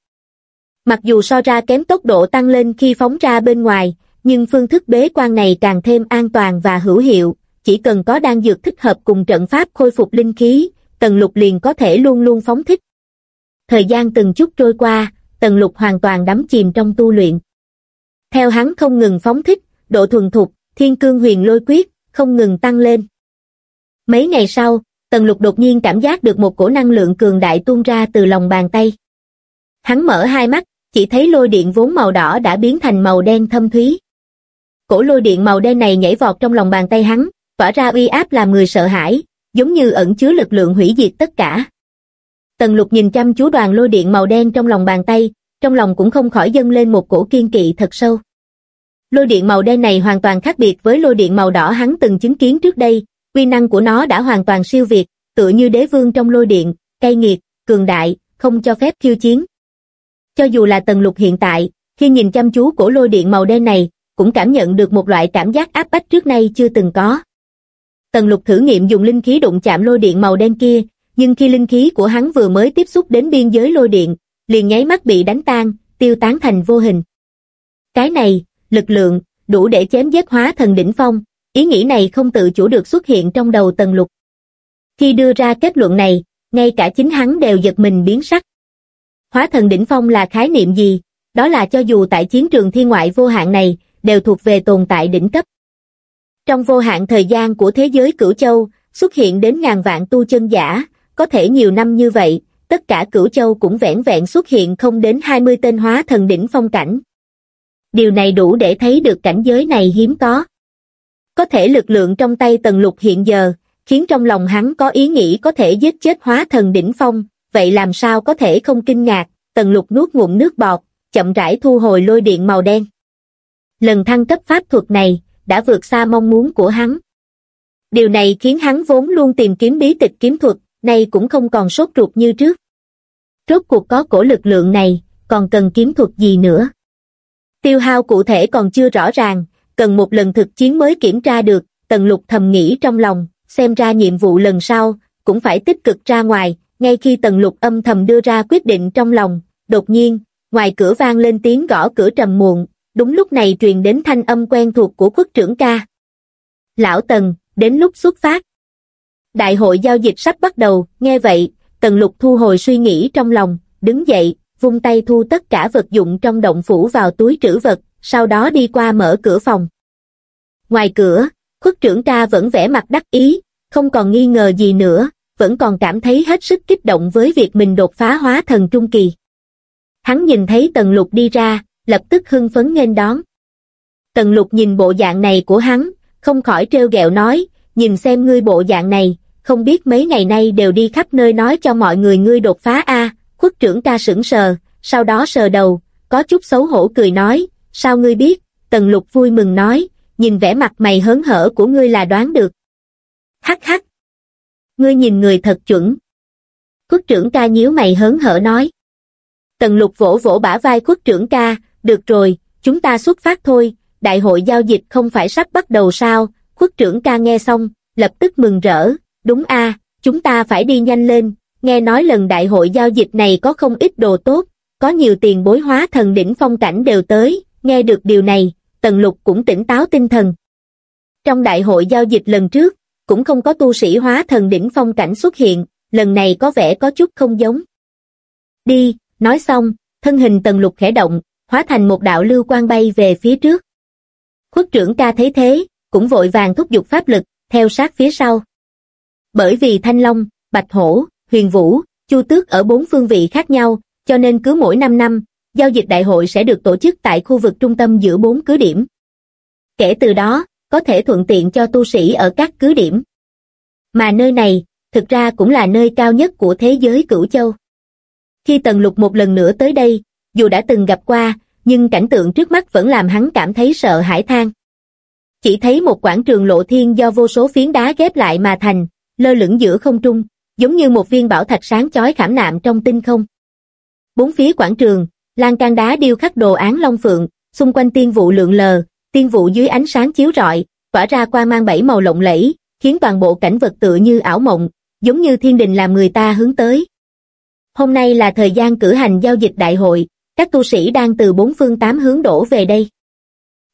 Mặc dù so ra kém tốc độ tăng lên khi phóng ra bên ngoài, nhưng phương thức bế quan này càng thêm an toàn và hữu hiệu, chỉ cần có đan dược thích hợp cùng trận pháp khôi phục linh khí, tần lục liền có thể luôn luôn phóng thích. Thời gian từng chút trôi qua, tần lục hoàn toàn đắm chìm trong tu luyện. Theo hắn không ngừng phóng thích, độ thuần thục, thiên cương huyền lôi quyết, không ngừng tăng lên. Mấy ngày sau, tần lục đột nhiên cảm giác được một cổ năng lượng cường đại tuôn ra từ lòng bàn tay. Hắn mở hai mắt, chỉ thấy lôi điện vốn màu đỏ đã biến thành màu đen thâm thúy. Cổ lôi điện màu đen này nhảy vọt trong lòng bàn tay hắn, tỏa ra uy áp làm người sợ hãi, giống như ẩn chứa lực lượng hủy diệt tất cả. Tần lục nhìn chăm chú đoàn lôi điện màu đen trong lòng bàn tay, trong lòng cũng không khỏi dâng lên một cổ kiên kỵ thật sâu. Lôi điện màu đen này hoàn toàn khác biệt với lôi điện màu đỏ hắn từng chứng kiến trước đây, quy năng của nó đã hoàn toàn siêu việt, tựa như đế vương trong lôi điện, cay nghiệt, cường đại, không cho phép khiêu chiến. Cho dù là tần lục hiện tại, khi nhìn chăm chú cổ lôi điện màu đen này, cũng cảm nhận được một loại cảm giác áp bách trước nay chưa từng có. Tần lục thử nghiệm dùng linh khí đụng chạm lôi điện màu đen kia, nhưng khi linh khí của hắn vừa mới tiếp xúc đến biên giới lôi điện, liền nháy mắt bị đánh tan, tiêu tán thành vô hình. Cái này, lực lượng, đủ để chém giết hóa thần đỉnh phong, ý nghĩ này không tự chủ được xuất hiện trong đầu tần lục. Khi đưa ra kết luận này, ngay cả chính hắn đều giật mình biến sắc. Hóa thần đỉnh phong là khái niệm gì? Đó là cho dù tại chiến trường thiên ngoại vô hạn này, đều thuộc về tồn tại đỉnh cấp. Trong vô hạn thời gian của thế giới cửu châu, xuất hiện đến ngàn vạn tu chân giả, có thể nhiều năm như vậy, tất cả cửu châu cũng vẻn vẹn xuất hiện không đến 20 tên hóa thần đỉnh phong cảnh. Điều này đủ để thấy được cảnh giới này hiếm có. Có thể lực lượng trong tay tần lục hiện giờ, khiến trong lòng hắn có ý nghĩ có thể giết chết hóa thần đỉnh phong, vậy làm sao có thể không kinh ngạc, tần lục nuốt ngụm nước bọt, chậm rãi thu hồi lôi điện màu đen. Lần thăng cấp pháp thuật này, đã vượt xa mong muốn của hắn. Điều này khiến hắn vốn luôn tìm kiếm bí tịch kiếm thuật, nay cũng không còn sốt ruột như trước. Rốt cuộc có cổ lực lượng này, còn cần kiếm thuật gì nữa? Tiêu hao cụ thể còn chưa rõ ràng, cần một lần thực chiến mới kiểm tra được, tần lục thầm nghĩ trong lòng, xem ra nhiệm vụ lần sau, cũng phải tích cực ra ngoài, ngay khi tần lục âm thầm đưa ra quyết định trong lòng, đột nhiên, ngoài cửa vang lên tiếng gõ cửa trầm muộn, đúng lúc này truyền đến thanh âm quen thuộc của quốc trưởng ca. Lão Tần, đến lúc xuất phát. Đại hội giao dịch sắp bắt đầu, nghe vậy, Tần Lục thu hồi suy nghĩ trong lòng, đứng dậy, vung tay thu tất cả vật dụng trong động phủ vào túi trữ vật, sau đó đi qua mở cửa phòng. Ngoài cửa, khuất trưởng ca vẫn vẻ mặt đắc ý, không còn nghi ngờ gì nữa, vẫn còn cảm thấy hết sức kích động với việc mình đột phá hóa thần trung kỳ. Hắn nhìn thấy Tần Lục đi ra, lập tức hưng phấn nghênh đón. Tần Lục nhìn bộ dạng này của hắn, không khỏi trêu ghẹo nói, nhìn xem ngươi bộ dạng này, không biết mấy ngày nay đều đi khắp nơi nói cho mọi người ngươi đột phá a khuất trưởng ca sững sờ, sau đó sờ đầu, có chút xấu hổ cười nói, sao ngươi biết, tần lục vui mừng nói, nhìn vẻ mặt mày hớn hở của ngươi là đoán được. Hắc hắc. Ngươi nhìn người thật chuẩn. Khuất trưởng ca nhíu mày hớn hở nói. Tần lục vỗ vỗ bả vai khuất trưởng ca, được rồi, chúng ta xuất phát thôi, đại hội giao dịch không phải sắp bắt đầu sao, khuất trưởng ca nghe xong, lập tức mừng rỡ, đúng a, chúng ta phải đi nhanh lên, nghe nói lần đại hội giao dịch này có không ít đồ tốt, có nhiều tiền bối hóa thần đỉnh phong cảnh đều tới, nghe được điều này, Tần Lục cũng tỉnh táo tinh thần. Trong đại hội giao dịch lần trước, cũng không có tu sĩ hóa thần đỉnh phong cảnh xuất hiện, lần này có vẻ có chút không giống. Đi, nói xong, thân hình Tần Lục khẽ động, hóa thành một đạo lưu quang bay về phía trước. Khuất trưởng ca thấy thế, cũng vội vàng thúc giục pháp lực, theo sát phía sau. Bởi vì Thanh Long, Bạch Hổ, Huyền Vũ, Chu Tước ở bốn phương vị khác nhau, cho nên cứ mỗi 5 năm, giao dịch đại hội sẽ được tổ chức tại khu vực trung tâm giữa bốn cứ điểm. Kể từ đó, có thể thuận tiện cho tu sĩ ở các cứ điểm. Mà nơi này, thực ra cũng là nơi cao nhất của thế giới cửu châu. Khi Tần Lục một lần nữa tới đây, dù đã từng gặp qua, nhưng cảnh tượng trước mắt vẫn làm hắn cảm thấy sợ hãi than. Chỉ thấy một quảng trường lộ thiên do vô số phiến đá ghép lại mà thành, lơ lửng giữa không trung, giống như một viên bảo thạch sáng chói khảm nạm trong tinh không. Bốn phía quảng trường, lan can đá điêu khắc đồ án long phượng, xung quanh tiên vụ lượng lờ, tiên vụ dưới ánh sáng chiếu rọi, tỏa ra qua mang bảy màu lộng lẫy, khiến toàn bộ cảnh vật tựa như ảo mộng, giống như thiên đình làm người ta hướng tới. Hôm nay là thời gian cử hành giao dịch đại hội, các tu sĩ đang từ bốn phương tám hướng đổ về đây.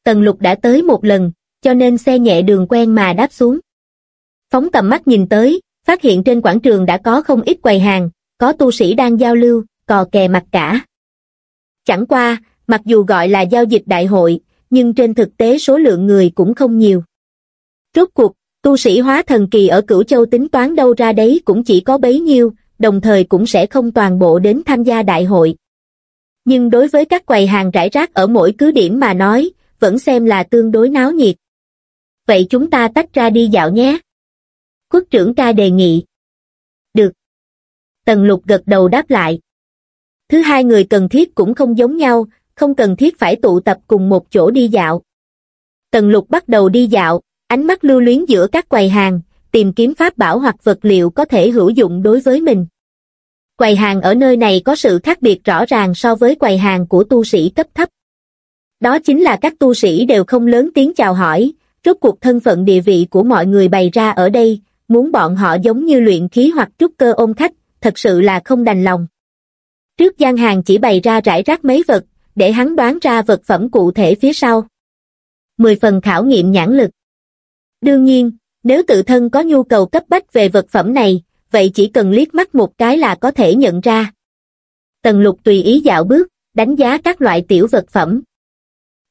Tần lục đã tới một lần, cho nên xe nhẹ đường quen mà đáp xuống. Phóng tầm mắt nhìn tới, phát hiện trên quảng trường đã có không ít quầy hàng, có tu sĩ đang giao lưu, cò kè mặt cả. Chẳng qua, mặc dù gọi là giao dịch đại hội, nhưng trên thực tế số lượng người cũng không nhiều. Rốt cuộc, tu sĩ hóa thần kỳ ở Cửu Châu tính toán đâu ra đấy cũng chỉ có bấy nhiêu, đồng thời cũng sẽ không toàn bộ đến tham gia đại hội. Nhưng đối với các quầy hàng rải rác ở mỗi cứ điểm mà nói, vẫn xem là tương đối náo nhiệt. Vậy chúng ta tách ra đi dạo nhé. Quốc trưởng ca đề nghị. Được. Tần lục gật đầu đáp lại. Thứ hai người cần thiết cũng không giống nhau, không cần thiết phải tụ tập cùng một chỗ đi dạo. Tần lục bắt đầu đi dạo, ánh mắt lưu luyến giữa các quầy hàng, tìm kiếm pháp bảo hoặc vật liệu có thể hữu dụng đối với mình. Quầy hàng ở nơi này có sự khác biệt rõ ràng so với quầy hàng của tu sĩ cấp thấp. Đó chính là các tu sĩ đều không lớn tiếng chào hỏi, rốt cuộc thân phận địa vị của mọi người bày ra ở đây, muốn bọn họ giống như luyện khí hoặc trúc cơ ôm khách, thật sự là không đành lòng. Trước gian hàng chỉ bày ra rải rác mấy vật, để hắn đoán ra vật phẩm cụ thể phía sau. Mười phần khảo nghiệm nhãn lực. Đương nhiên, nếu tự thân có nhu cầu cấp bách về vật phẩm này, vậy chỉ cần liếc mắt một cái là có thể nhận ra. Tần lục tùy ý dạo bước, đánh giá các loại tiểu vật phẩm.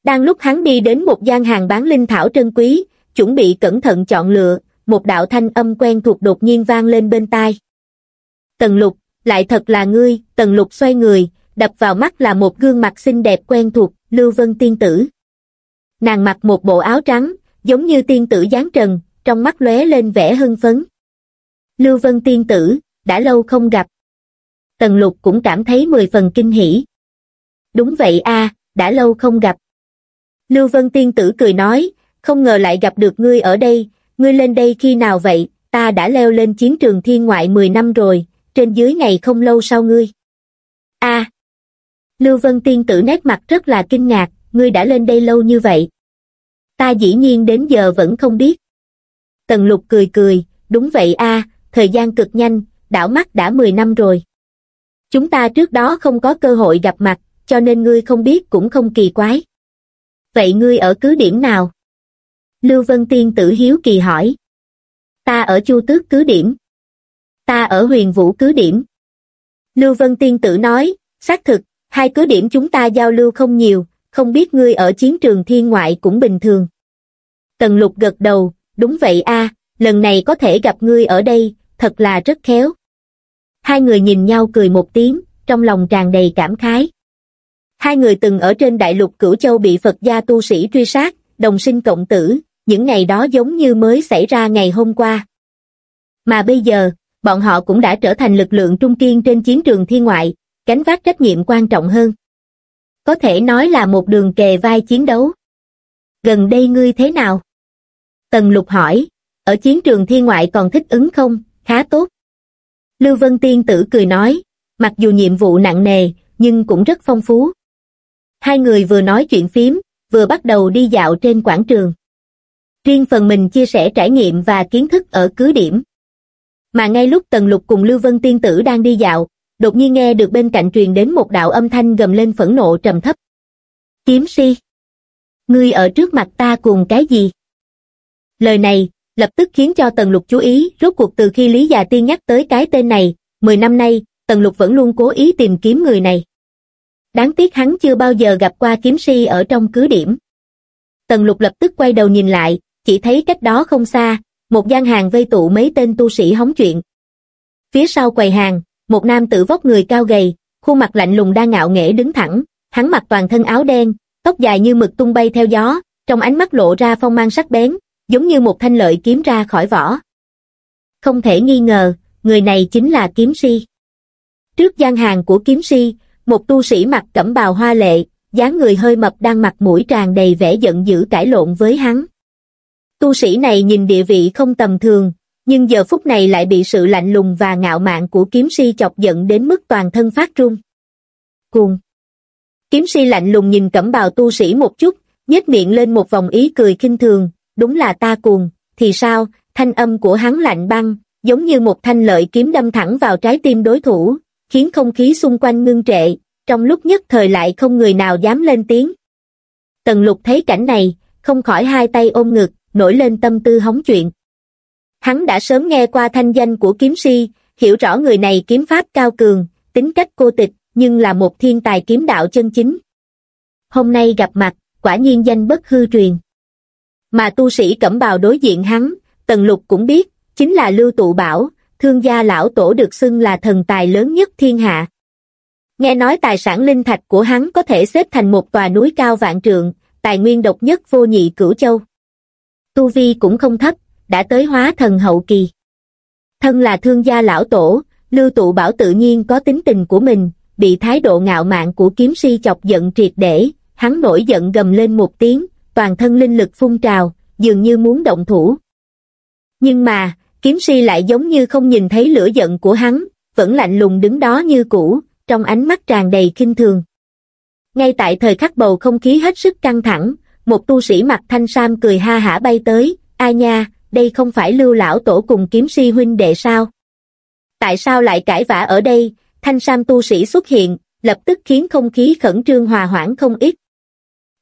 Đang lúc hắn đi đến một gian hàng bán linh thảo trân quý, chuẩn bị cẩn thận chọn lựa, một đạo thanh âm quen thuộc đột nhiên vang lên bên tai. Tần lục, lại thật là ngươi, tần lục xoay người, đập vào mắt là một gương mặt xinh đẹp quen thuộc, Lưu Vân Tiên Tử. Nàng mặc một bộ áo trắng, giống như tiên tử giáng trần, trong mắt lóe lên vẻ hưng phấn. Lưu Vân Tiên Tử, đã lâu không gặp. Tần lục cũng cảm thấy mười phần kinh hỉ. Đúng vậy a, đã lâu không gặp. Lưu Vân Tiên Tử cười nói, không ngờ lại gặp được ngươi ở đây, ngươi lên đây khi nào vậy, ta đã leo lên chiến trường thiên ngoại 10 năm rồi, trên dưới ngày không lâu sau ngươi. a Lưu Vân Tiên tử nét mặt rất là kinh ngạc, ngươi đã lên đây lâu như vậy. Ta dĩ nhiên đến giờ vẫn không biết. Tần lục cười cười, đúng vậy a thời gian cực nhanh, đảo mắt đã 10 năm rồi. Chúng ta trước đó không có cơ hội gặp mặt, cho nên ngươi không biết cũng không kỳ quái. Vậy ngươi ở cứ điểm nào? Lưu Vân Tiên tử hiếu kỳ hỏi. Ta ở Chu Tước cứ điểm. Ta ở huyền vũ cứ điểm. Lưu Vân Tiên tử nói, xác thực, hai cứ điểm chúng ta giao lưu không nhiều, không biết ngươi ở chiến trường thiên ngoại cũng bình thường. Tần lục gật đầu, đúng vậy a, lần này có thể gặp ngươi ở đây, thật là rất khéo. Hai người nhìn nhau cười một tiếng, trong lòng tràn đầy cảm khái. Hai người từng ở trên đại lục Cửu Châu bị Phật gia tu sĩ truy sát, đồng sinh cộng tử, những ngày đó giống như mới xảy ra ngày hôm qua. Mà bây giờ, bọn họ cũng đã trở thành lực lượng trung kiên trên chiến trường thiên ngoại, gánh vác trách nhiệm quan trọng hơn. Có thể nói là một đường kề vai chiến đấu. Gần đây ngươi thế nào? Tần lục hỏi, ở chiến trường thiên ngoại còn thích ứng không, khá tốt. Lưu Vân Tiên tử cười nói, mặc dù nhiệm vụ nặng nề, nhưng cũng rất phong phú. Hai người vừa nói chuyện phím, vừa bắt đầu đi dạo trên quảng trường. Riêng phần mình chia sẻ trải nghiệm và kiến thức ở cứ điểm. Mà ngay lúc Tần Lục cùng Lưu Vân Tiên Tử đang đi dạo, đột nhiên nghe được bên cạnh truyền đến một đạo âm thanh gầm lên phẫn nộ trầm thấp. Kiếm si! Ngươi ở trước mặt ta cùng cái gì? Lời này, lập tức khiến cho Tần Lục chú ý, rốt cuộc từ khi Lý Già Tiên nhắc tới cái tên này, 10 năm nay, Tần Lục vẫn luôn cố ý tìm kiếm người này. Đáng tiếc hắn chưa bao giờ gặp qua kiếm si ở trong cứ điểm. Tần Lục lập tức quay đầu nhìn lại, chỉ thấy cách đó không xa, một gian hàng vây tụ mấy tên tu sĩ hóng chuyện. Phía sau quầy hàng, một nam tử vóc người cao gầy, khuôn mặt lạnh lùng đang ngạo nghễ đứng thẳng, hắn mặc toàn thân áo đen, tóc dài như mực tung bay theo gió, trong ánh mắt lộ ra phong mang sắc bén, giống như một thanh lợi kiếm ra khỏi vỏ. Không thể nghi ngờ, người này chính là kiếm si. Trước gian hàng của kiếm si, một tu sĩ mặc cẩm bào hoa lệ, dáng người hơi mập đang mặt mũi tràn đầy vẻ giận dữ cãi lộn với hắn. Tu sĩ này nhìn địa vị không tầm thường, nhưng giờ phút này lại bị sự lạnh lùng và ngạo mạn của kiếm si chọc giận đến mức toàn thân phát run. Cuồng. Kiếm si lạnh lùng nhìn cẩm bào tu sĩ một chút, nhếch miệng lên một vòng ý cười khinh thường, đúng là ta cuồng, thì sao, thanh âm của hắn lạnh băng, giống như một thanh lợi kiếm đâm thẳng vào trái tim đối thủ, khiến không khí xung quanh ngưng trệ, trong lúc nhất thời lại không người nào dám lên tiếng. Tần lục thấy cảnh này, không khỏi hai tay ôm ngực, nổi lên tâm tư hóng chuyện. Hắn đã sớm nghe qua thanh danh của kiếm si, hiểu rõ người này kiếm pháp cao cường, tính cách cô tịch, nhưng là một thiên tài kiếm đạo chân chính. Hôm nay gặp mặt, quả nhiên danh bất hư truyền. Mà tu sĩ cẩm bào đối diện hắn, Tần Lục cũng biết, chính là Lưu Tụ Bảo, thương gia lão tổ được xưng là thần tài lớn nhất thiên hạ. Nghe nói tài sản linh thạch của hắn có thể xếp thành một tòa núi cao vạn trượng, tài nguyên độc nhất vô nhị cửu châu. Tu Vi cũng không thấp, đã tới hóa thần hậu kỳ. Thân là thương gia lão tổ, Lưu Tụ Bảo tự nhiên có tính tình của mình, bị thái độ ngạo mạn của kiếm si chọc giận triệt để, hắn nổi giận gầm lên một tiếng, toàn thân linh lực phun trào, dường như muốn động thủ. Nhưng mà, kiếm si lại giống như không nhìn thấy lửa giận của hắn, vẫn lạnh lùng đứng đó như cũ, trong ánh mắt tràn đầy kinh thường. Ngay tại thời khắc bầu không khí hết sức căng thẳng, một tu sĩ mặt thanh sam cười ha hả bay tới, ai nha, đây không phải lưu lão tổ cùng kiếm si huynh đệ sao? Tại sao lại cãi vã ở đây, thanh sam tu sĩ xuất hiện, lập tức khiến không khí khẩn trương hòa hoãn không ít.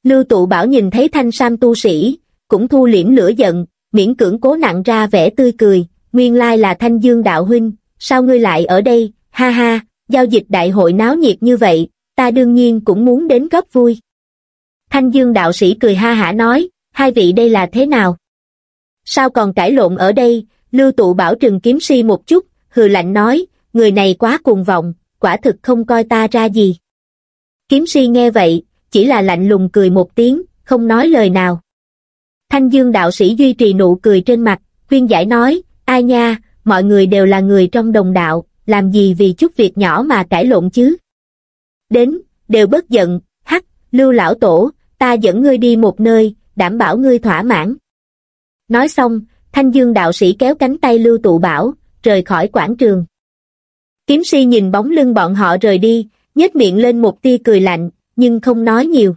Lưu tụ bảo nhìn thấy thanh sam tu sĩ, cũng thu liễm lửa giận, miễn cưỡng cố nặng ra vẻ tươi cười, nguyên lai là thanh dương đạo huynh, sao ngươi lại ở đây, ha ha, giao dịch đại hội náo nhiệt như vậy, ta đương nhiên cũng muốn đến góp vui. Thanh dương đạo sĩ cười ha hả nói, hai vị đây là thế nào? Sao còn cãi lộn ở đây, lưu tụ bảo trừng kiếm si một chút, hừ lạnh nói, người này quá cuồng vọng, quả thực không coi ta ra gì. Kiếm si nghe vậy, chỉ là lạnh lùng cười một tiếng, không nói lời nào. Thanh dương đạo sĩ duy trì nụ cười trên mặt, khuyên giải nói, ai nha, mọi người đều là người trong đồng đạo, làm gì vì chút việc nhỏ mà cãi lộn chứ. Đến, đều bất giận, hắc, lưu lão tổ, ta dẫn ngươi đi một nơi, đảm bảo ngươi thỏa mãn. Nói xong, thanh dương đạo sĩ kéo cánh tay lưu tụ bảo, rời khỏi quảng trường. Kiếm si nhìn bóng lưng bọn họ rời đi, nhếch miệng lên một tia cười lạnh, nhưng không nói nhiều.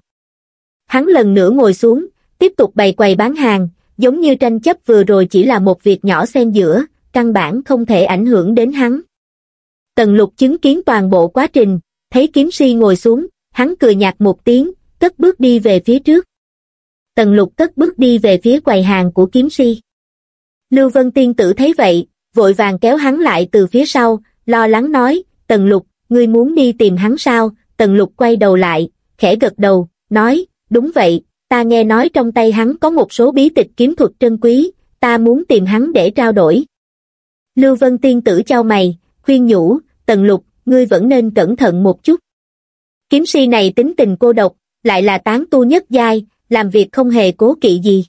Hắn lần nữa ngồi xuống, tiếp tục bày quầy bán hàng, giống như tranh chấp vừa rồi chỉ là một việc nhỏ xen giữa, căn bản không thể ảnh hưởng đến hắn. Tần lục chứng kiến toàn bộ quá trình, thấy kiếm si ngồi xuống, hắn cười nhạt một tiếng, cất bước đi về phía trước. Tần lục cất bước đi về phía quầy hàng của kiếm si. Lưu Vân Tiên tử thấy vậy, vội vàng kéo hắn lại từ phía sau, lo lắng nói, Tần lục, ngươi muốn đi tìm hắn sao? Tần lục quay đầu lại, khẽ gật đầu, nói, đúng vậy, ta nghe nói trong tay hắn có một số bí tịch kiếm thuật trân quý, ta muốn tìm hắn để trao đổi. Lưu Vân Tiên tử trao mày, khuyên nhủ, Tần lục, ngươi vẫn nên cẩn thận một chút. Kiếm si này tính tình cô độc, lại là tán tu nhất giai, làm việc không hề cố kỵ gì.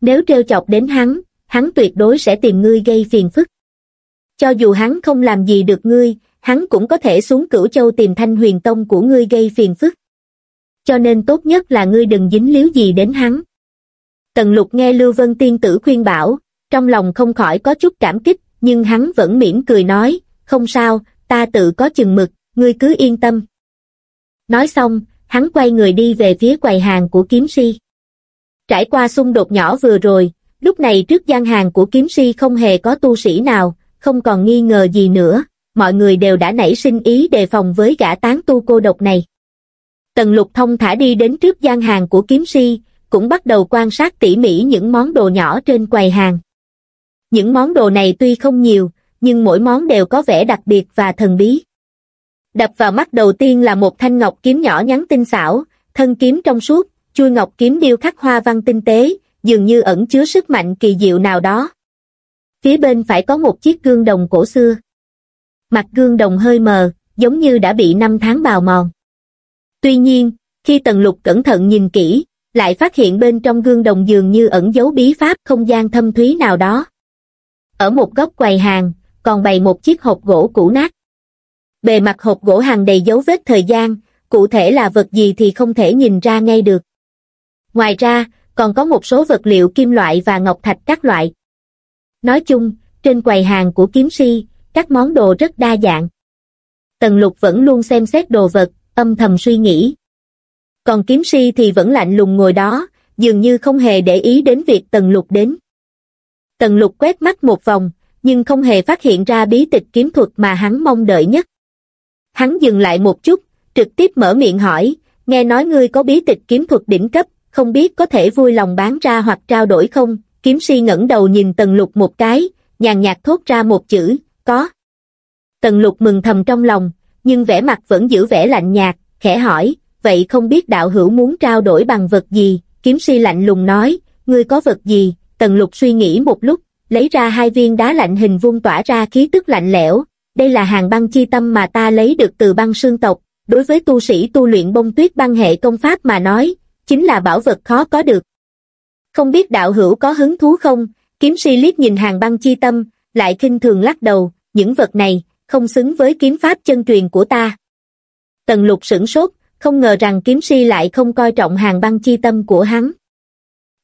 Nếu trêu chọc đến hắn, hắn tuyệt đối sẽ tìm ngươi gây phiền phức. cho dù hắn không làm gì được ngươi, hắn cũng có thể xuống cửu châu tìm thanh huyền tông của ngươi gây phiền phức. Cho nên tốt nhất là ngươi đừng dính líu gì đến hắn. Tần lục nghe Lưu Vân Tiên Tử khuyên bảo, trong lòng không khỏi có chút cảm kích, nhưng hắn vẫn mỉm cười nói, không sao, ta tự có chừng mực, ngươi cứ yên tâm. Nói xong, hắn quay người đi về phía quầy hàng của kiếm si. Trải qua xung đột nhỏ vừa rồi, lúc này trước gian hàng của kiếm si không hề có tu sĩ nào, không còn nghi ngờ gì nữa, mọi người đều đã nảy sinh ý đề phòng với gã tán tu cô độc này. Tần lục thông thả đi đến trước gian hàng của kiếm si, cũng bắt đầu quan sát tỉ mỉ những món đồ nhỏ trên quầy hàng. Những món đồ này tuy không nhiều, nhưng mỗi món đều có vẻ đặc biệt và thần bí. Đập vào mắt đầu tiên là một thanh ngọc kiếm nhỏ nhắn tinh xảo, thân kiếm trong suốt, chui ngọc kiếm điêu khắc hoa văn tinh tế, dường như ẩn chứa sức mạnh kỳ diệu nào đó. Phía bên phải có một chiếc gương đồng cổ xưa. Mặt gương đồng hơi mờ, giống như đã bị năm tháng bào mòn. Tuy nhiên, khi Tần Lục cẩn thận nhìn kỹ, lại phát hiện bên trong gương đồng dường như ẩn dấu bí pháp không gian thâm thúy nào đó. Ở một góc quầy hàng, còn bày một chiếc hộp gỗ cũ nát. Bề mặt hộp gỗ hàng đầy dấu vết thời gian, cụ thể là vật gì thì không thể nhìn ra ngay được. Ngoài ra, còn có một số vật liệu kim loại và ngọc thạch các loại. Nói chung, trên quầy hàng của kiếm si, các món đồ rất đa dạng. Tần lục vẫn luôn xem xét đồ vật, âm thầm suy nghĩ. Còn kiếm si thì vẫn lạnh lùng ngồi đó, dường như không hề để ý đến việc tần lục đến. Tần lục quét mắt một vòng, nhưng không hề phát hiện ra bí tịch kiếm thuật mà hắn mong đợi nhất. Hắn dừng lại một chút, trực tiếp mở miệng hỏi, nghe nói ngươi có bí tịch kiếm thuật đỉnh cấp, không biết có thể vui lòng bán ra hoặc trao đổi không? Kiếm si ngẩng đầu nhìn Tần Lục một cái, nhàn nhạt thốt ra một chữ, có. Tần Lục mừng thầm trong lòng, nhưng vẻ mặt vẫn giữ vẻ lạnh nhạt, khẽ hỏi, vậy không biết đạo hữu muốn trao đổi bằng vật gì? Kiếm si lạnh lùng nói, ngươi có vật gì? Tần Lục suy nghĩ một lúc, lấy ra hai viên đá lạnh hình vuông tỏa ra khí tức lạnh lẽo. Đây là hàng băng chi tâm mà ta lấy được từ băng sương tộc, đối với tu sĩ tu luyện bông tuyết băng hệ công pháp mà nói, chính là bảo vật khó có được. Không biết đạo hữu có hứng thú không? Kiếm si liếc nhìn hàng băng chi tâm, lại khinh thường lắc đầu, những vật này, không xứng với kiếm pháp chân truyền của ta. Tần lục sửng sốt, không ngờ rằng kiếm si lại không coi trọng hàng băng chi tâm của hắn.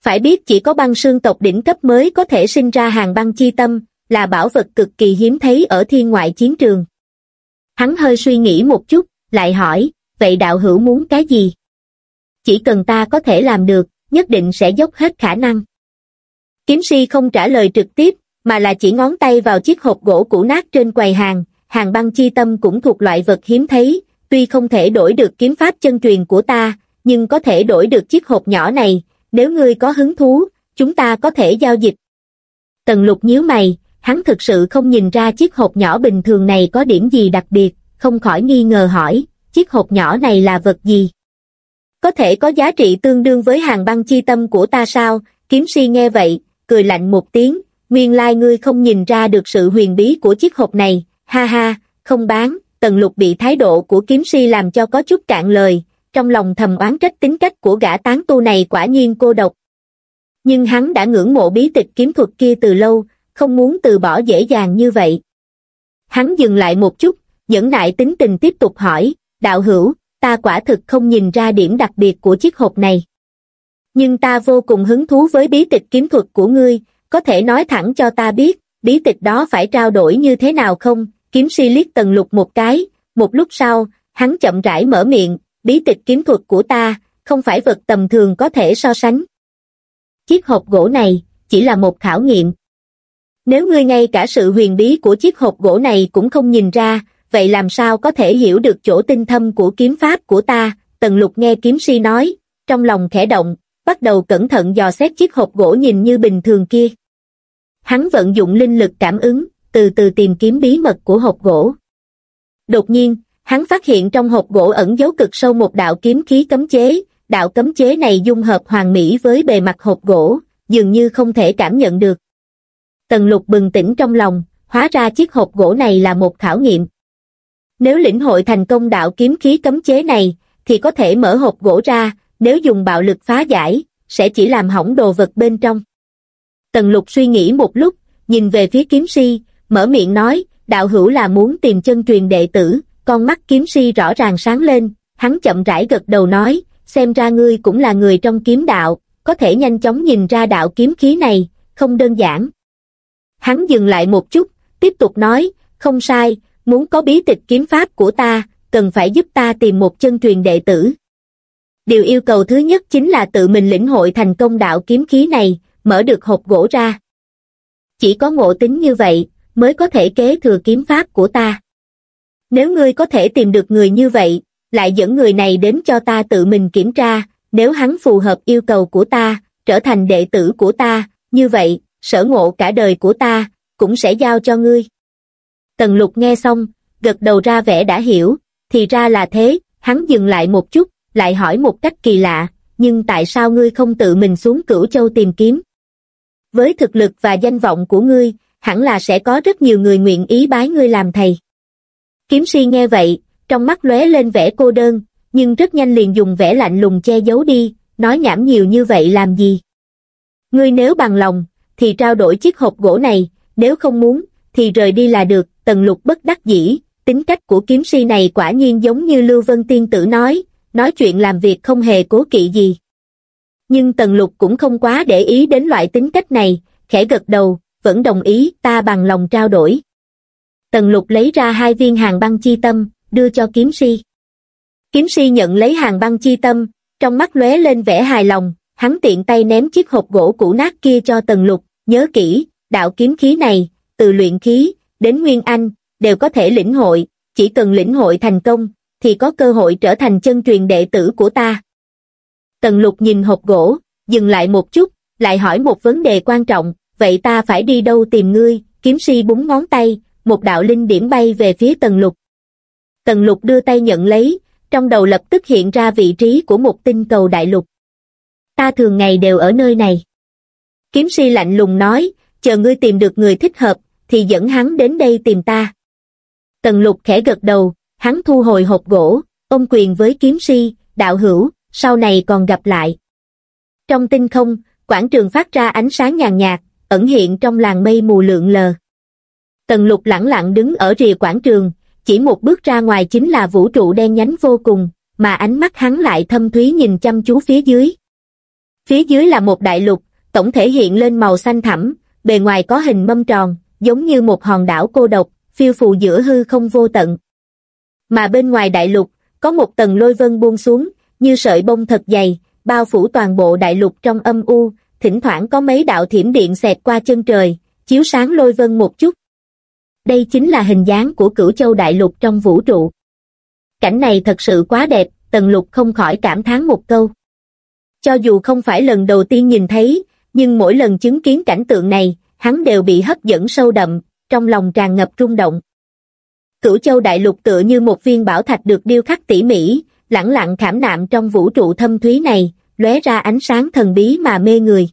Phải biết chỉ có băng sương tộc đỉnh cấp mới có thể sinh ra hàng băng chi tâm, là bảo vật cực kỳ hiếm thấy ở thiên ngoại chiến trường. Hắn hơi suy nghĩ một chút, lại hỏi, vậy đạo hữu muốn cái gì? Chỉ cần ta có thể làm được, nhất định sẽ dốc hết khả năng. Kiếm si không trả lời trực tiếp, mà là chỉ ngón tay vào chiếc hộp gỗ cũ nát trên quầy hàng, hàng băng chi tâm cũng thuộc loại vật hiếm thấy, tuy không thể đổi được kiếm pháp chân truyền của ta, nhưng có thể đổi được chiếc hộp nhỏ này, nếu ngươi có hứng thú, chúng ta có thể giao dịch. Tần lục nhíu mày, hắn thực sự không nhìn ra chiếc hộp nhỏ bình thường này có điểm gì đặc biệt, không khỏi nghi ngờ hỏi, chiếc hộp nhỏ này là vật gì? Có thể có giá trị tương đương với hàng băng chi tâm của ta sao? Kiếm si nghe vậy, cười lạnh một tiếng, nguyên lai ngươi không nhìn ra được sự huyền bí của chiếc hộp này, ha ha, không bán, tần lục bị thái độ của kiếm si làm cho có chút cạn lời, trong lòng thầm oán trách tính cách của gã tán tu này quả nhiên cô độc. Nhưng hắn đã ngưỡng mộ bí tịch kiếm thuật kia từ lâu, không muốn từ bỏ dễ dàng như vậy. Hắn dừng lại một chút, dẫn nại tính tình tiếp tục hỏi, đạo hữu, ta quả thực không nhìn ra điểm đặc biệt của chiếc hộp này. Nhưng ta vô cùng hứng thú với bí tịch kiếm thuật của ngươi, có thể nói thẳng cho ta biết, bí tịch đó phải trao đổi như thế nào không? Kiếm si liếc tần lục một cái, một lúc sau, hắn chậm rãi mở miệng, bí tịch kiếm thuật của ta, không phải vật tầm thường có thể so sánh. Chiếc hộp gỗ này, chỉ là một khảo nghiệm. Nếu ngươi ngay cả sự huyền bí của chiếc hộp gỗ này cũng không nhìn ra, vậy làm sao có thể hiểu được chỗ tinh thâm của kiếm pháp của ta, tần lục nghe kiếm si nói, trong lòng khẽ động, bắt đầu cẩn thận dò xét chiếc hộp gỗ nhìn như bình thường kia. Hắn vận dụng linh lực cảm ứng, từ từ tìm kiếm bí mật của hộp gỗ. Đột nhiên, hắn phát hiện trong hộp gỗ ẩn dấu cực sâu một đạo kiếm khí cấm chế, đạo cấm chế này dung hợp hoàn mỹ với bề mặt hộp gỗ, dường như không thể cảm nhận được. Tần lục bừng tỉnh trong lòng, hóa ra chiếc hộp gỗ này là một khảo nghiệm. Nếu lĩnh hội thành công đạo kiếm khí cấm chế này, thì có thể mở hộp gỗ ra, nếu dùng bạo lực phá giải, sẽ chỉ làm hỏng đồ vật bên trong. Tần lục suy nghĩ một lúc, nhìn về phía kiếm si, mở miệng nói, đạo hữu là muốn tìm chân truyền đệ tử, con mắt kiếm si rõ ràng sáng lên, hắn chậm rãi gật đầu nói, xem ra ngươi cũng là người trong kiếm đạo, có thể nhanh chóng nhìn ra đạo kiếm khí này, không đơn giản. Hắn dừng lại một chút, tiếp tục nói, không sai, muốn có bí tịch kiếm pháp của ta, cần phải giúp ta tìm một chân truyền đệ tử. Điều yêu cầu thứ nhất chính là tự mình lĩnh hội thành công đạo kiếm khí này, mở được hộp gỗ ra. Chỉ có ngộ tính như vậy, mới có thể kế thừa kiếm pháp của ta. Nếu ngươi có thể tìm được người như vậy, lại dẫn người này đến cho ta tự mình kiểm tra, nếu hắn phù hợp yêu cầu của ta, trở thành đệ tử của ta, như vậy, sở ngộ cả đời của ta, cũng sẽ giao cho ngươi. Tần lục nghe xong, gật đầu ra vẻ đã hiểu, thì ra là thế, hắn dừng lại một chút, lại hỏi một cách kỳ lạ, nhưng tại sao ngươi không tự mình xuống cửu châu tìm kiếm? Với thực lực và danh vọng của ngươi, hẳn là sẽ có rất nhiều người nguyện ý bái ngươi làm thầy. Kiếm si nghe vậy, trong mắt lóe lên vẻ cô đơn, nhưng rất nhanh liền dùng vẻ lạnh lùng che giấu đi, nói nhảm nhiều như vậy làm gì? Ngươi nếu bằng lòng, thì trao đổi chiếc hộp gỗ này, nếu không muốn, thì rời đi là được, tần lục bất đắc dĩ, tính cách của kiếm si này quả nhiên giống như Lưu Vân Tiên Tử nói, nói chuyện làm việc không hề cố kỵ gì. Nhưng tần lục cũng không quá để ý đến loại tính cách này, khẽ gật đầu, vẫn đồng ý ta bằng lòng trao đổi. Tần lục lấy ra hai viên hàng băng chi tâm, đưa cho kiếm si. Kiếm si nhận lấy hàng băng chi tâm, trong mắt lóe lên vẻ hài lòng, hắn tiện tay ném chiếc hộp gỗ cũ nát kia cho tần lục, nhớ kỹ, đạo kiếm khí này, từ luyện khí, đến nguyên anh, đều có thể lĩnh hội, chỉ cần lĩnh hội thành công, thì có cơ hội trở thành chân truyền đệ tử của ta. Tần lục nhìn hộp gỗ, dừng lại một chút, lại hỏi một vấn đề quan trọng, vậy ta phải đi đâu tìm ngươi, kiếm si búng ngón tay, một đạo linh điểm bay về phía tần lục. Tần lục đưa tay nhận lấy, trong đầu lập tức hiện ra vị trí của một tinh cầu đại lục. Ta thường ngày đều ở nơi này. Kiếm si lạnh lùng nói, chờ ngươi tìm được người thích hợp, thì dẫn hắn đến đây tìm ta. Tần lục khẽ gật đầu, hắn thu hồi hộp gỗ, ôm quyền với kiếm si, đạo hữu, sau này còn gặp lại. Trong tinh không, quảng trường phát ra ánh sáng nhàn nhạt, ẩn hiện trong làng mây mù lượng lờ. Tần lục lẳng lặng đứng ở rìa quảng trường, chỉ một bước ra ngoài chính là vũ trụ đen nhánh vô cùng, mà ánh mắt hắn lại thâm thúy nhìn chăm chú phía dưới. Phía dưới là một đại lục, tổng thể hiện lên màu xanh thẳm, bề ngoài có hình mâm tròn, giống như một hòn đảo cô độc, phiêu phù giữa hư không vô tận. Mà bên ngoài đại lục, có một tầng lôi vân buông xuống, như sợi bông thật dày, bao phủ toàn bộ đại lục trong âm u, thỉnh thoảng có mấy đạo thiểm điện xẹt qua chân trời, chiếu sáng lôi vân một chút. Đây chính là hình dáng của cửu châu đại lục trong vũ trụ. Cảnh này thật sự quá đẹp, tần lục không khỏi cảm thán một câu. Cho dù không phải lần đầu tiên nhìn thấy, nhưng mỗi lần chứng kiến cảnh tượng này, hắn đều bị hấp dẫn sâu đậm, trong lòng tràn ngập rung động. Cửu châu đại lục tựa như một viên bảo thạch được điêu khắc tỉ mỉ, lẳng lặng khảm nạm trong vũ trụ thâm thúy này, lóe ra ánh sáng thần bí mà mê người.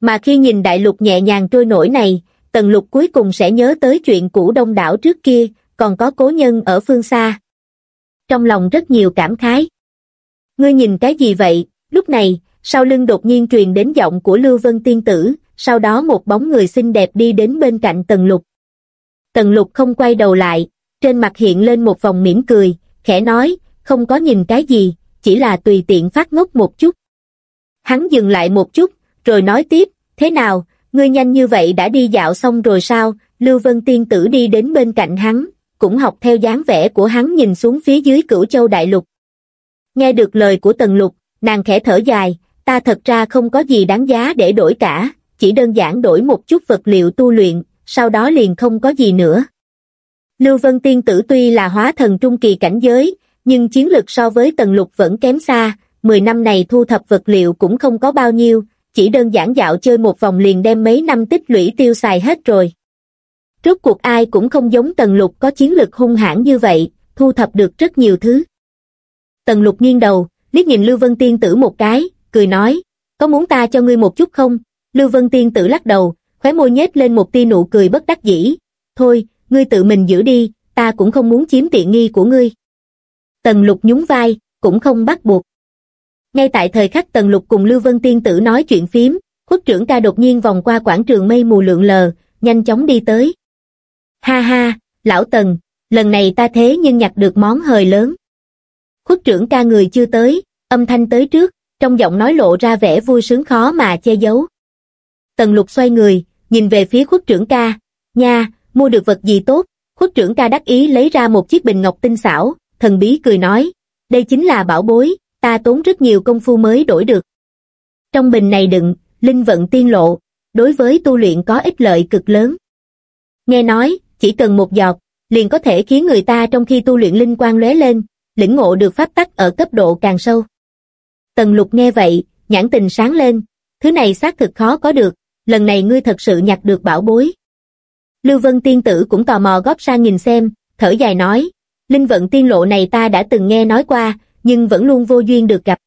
Mà khi nhìn đại lục nhẹ nhàng trôi nổi này, tần lục cuối cùng sẽ nhớ tới chuyện cũ đông đảo trước kia, còn có cố nhân ở phương xa. Trong lòng rất nhiều cảm khái. Ngươi nhìn cái gì vậy? Lúc này, sau lưng đột nhiên truyền đến giọng của Lưu Vân Tiên Tử, sau đó một bóng người xinh đẹp đi đến bên cạnh tần lục. Tần lục không quay đầu lại, trên mặt hiện lên một vòng mỉm cười, khẽ nói, không có nhìn cái gì, chỉ là tùy tiện phát ngốc một chút. Hắn dừng lại một chút, rồi nói tiếp, thế nào, ngươi nhanh như vậy đã đi dạo xong rồi sao, Lưu Vân Tiên Tử đi đến bên cạnh hắn, cũng học theo dáng vẻ của hắn nhìn xuống phía dưới cửu châu đại lục. Nghe được lời của Tần Lục, nàng khẽ thở dài, ta thật ra không có gì đáng giá để đổi cả, chỉ đơn giản đổi một chút vật liệu tu luyện, sau đó liền không có gì nữa. Lưu Vân Tiên Tử tuy là hóa thần trung kỳ cảnh giới, nhưng chiến lực so với Tần Lục vẫn kém xa, 10 năm này thu thập vật liệu cũng không có bao nhiêu, chỉ đơn giản dạo chơi một vòng liền đem mấy năm tích lũy tiêu xài hết rồi. Rốt cuộc ai cũng không giống Tần Lục có chiến lực hung hãn như vậy, thu thập được rất nhiều thứ. Tần Lục nghiêng đầu, liếc nhìn Lưu Vân Tiên Tử một cái, cười nói, có muốn ta cho ngươi một chút không? Lưu Vân Tiên Tử lắc đầu, khóe môi nhếch lên một tia nụ cười bất đắc dĩ. Thôi, ngươi tự mình giữ đi, ta cũng không muốn chiếm tiện nghi của ngươi. Tần Lục nhún vai, cũng không bắt buộc. Ngay tại thời khắc Tần Lục cùng Lưu Vân Tiên Tử nói chuyện phím, khuất trưởng ca đột nhiên vòng qua quảng trường mây mù lượng lờ, nhanh chóng đi tới. Ha ha, lão Tần, lần này ta thế nhưng nhặt được món hời lớn. Khuất trưởng ca người chưa tới, âm thanh tới trước, trong giọng nói lộ ra vẻ vui sướng khó mà che giấu. Tần lục xoay người, nhìn về phía khuất trưởng ca, nha, mua được vật gì tốt, khuất trưởng ca đắc ý lấy ra một chiếc bình ngọc tinh xảo, thần bí cười nói, đây chính là bảo bối, ta tốn rất nhiều công phu mới đổi được. Trong bình này đựng, linh vận tiên lộ, đối với tu luyện có ích lợi cực lớn. Nghe nói, chỉ cần một giọt, liền có thể khiến người ta trong khi tu luyện linh quang lóe lên, lĩnh ngộ được pháp tắc ở cấp độ càng sâu. Tần lục nghe vậy, nhãn tình sáng lên, thứ này xác thực khó có được, lần này ngươi thật sự nhặt được bảo bối. Lưu Vân Tiên Tử cũng tò mò góp sang nhìn xem, thở dài nói, linh vận tiên lộ này ta đã từng nghe nói qua, nhưng vẫn luôn vô duyên được gặp.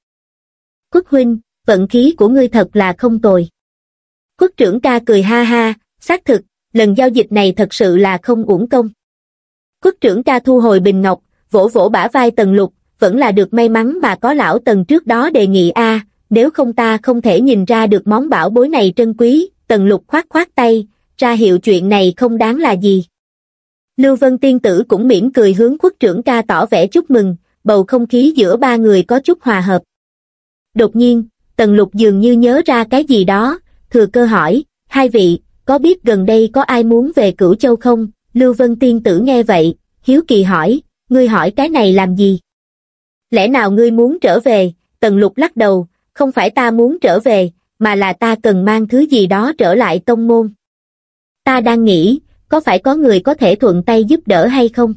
Quốc huynh, vận khí của ngươi thật là không tồi. Quốc trưởng ca cười ha ha, xác thực, lần giao dịch này thật sự là không uổng công. Quốc trưởng ca thu hồi bình ngọc, vỗ vỗ bả vai tần lục, vẫn là được may mắn mà có lão tần trước đó đề nghị a nếu không ta không thể nhìn ra được món bảo bối này trân quý, tần lục khoát khoát tay, ra hiệu chuyện này không đáng là gì. Lưu Vân Tiên Tử cũng mỉm cười hướng quốc trưởng ca tỏ vẻ chúc mừng, bầu không khí giữa ba người có chút hòa hợp. Đột nhiên, Tần Lục dường như nhớ ra cái gì đó, thừa cơ hỏi, hai vị, có biết gần đây có ai muốn về Cửu Châu không? Lưu Vân Tiên Tử nghe vậy, hiếu kỳ hỏi, ngươi hỏi cái này làm gì? Lẽ nào ngươi muốn trở về? Tần Lục lắc đầu, không phải ta muốn trở về, mà là ta cần mang thứ gì đó trở lại tông môn. Ta đang nghĩ, có phải có người có thể thuận tay giúp đỡ hay không?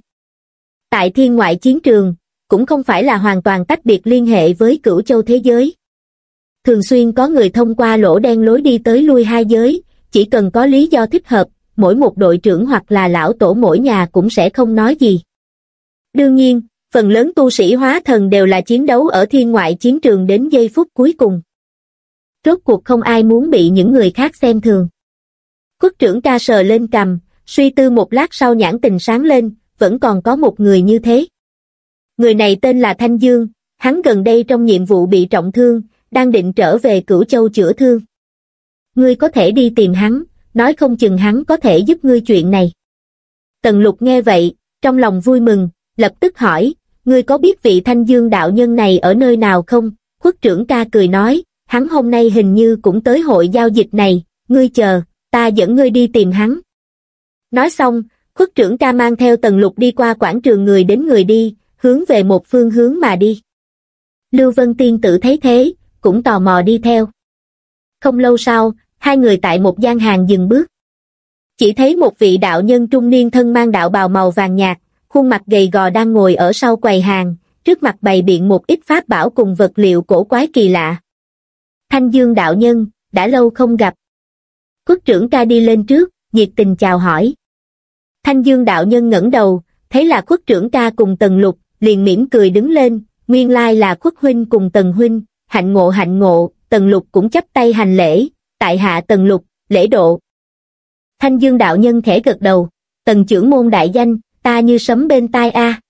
Tại thiên ngoại chiến trường, cũng không phải là hoàn toàn tách biệt liên hệ với cửu châu thế giới. Thường xuyên có người thông qua lỗ đen lối đi tới lui hai giới, chỉ cần có lý do thích hợp, mỗi một đội trưởng hoặc là lão tổ mỗi nhà cũng sẽ không nói gì. Đương nhiên, phần lớn tu sĩ hóa thần đều là chiến đấu ở thiên ngoại chiến trường đến giây phút cuối cùng. Rốt cuộc không ai muốn bị những người khác xem thường. Quốc trưởng ca sờ lên cầm, suy tư một lát sau nhãn tình sáng lên, vẫn còn có một người như thế. Người này tên là Thanh Dương, hắn gần đây trong nhiệm vụ bị trọng thương, đang định trở về cửu châu chữa thương. Ngươi có thể đi tìm hắn, nói không chừng hắn có thể giúp ngươi chuyện này. Tần lục nghe vậy, trong lòng vui mừng, lập tức hỏi, ngươi có biết vị thanh dương đạo nhân này ở nơi nào không? Khuất trưởng ca cười nói, hắn hôm nay hình như cũng tới hội giao dịch này, ngươi chờ, ta dẫn ngươi đi tìm hắn. Nói xong, khuất trưởng ca mang theo tần lục đi qua quảng trường người đến người đi, hướng về một phương hướng mà đi. Lưu Vân Tiên tử thấy thế, cũng tò mò đi theo. Không lâu sau, hai người tại một gian hàng dừng bước. Chỉ thấy một vị đạo nhân trung niên thân mang đạo bào màu vàng nhạt, khuôn mặt gầy gò đang ngồi ở sau quầy hàng, trước mặt bày biện một ít pháp bảo cùng vật liệu cổ quái kỳ lạ. Thanh Dương đạo nhân, đã lâu không gặp. Quốc trưởng ca đi lên trước, nhiệt tình chào hỏi. Thanh Dương đạo nhân ngẩng đầu, thấy là quốc trưởng ca cùng tần lục, liền mỉm cười đứng lên, nguyên lai là quốc huynh cùng tần huynh, hạnh ngộ hạnh ngộ, tần lục cũng chấp tay hành lễ, tại hạ tần lục, lễ độ. Thanh dương đạo nhân khẽ gật đầu, tần trưởng môn đại danh, ta như sấm bên tai a.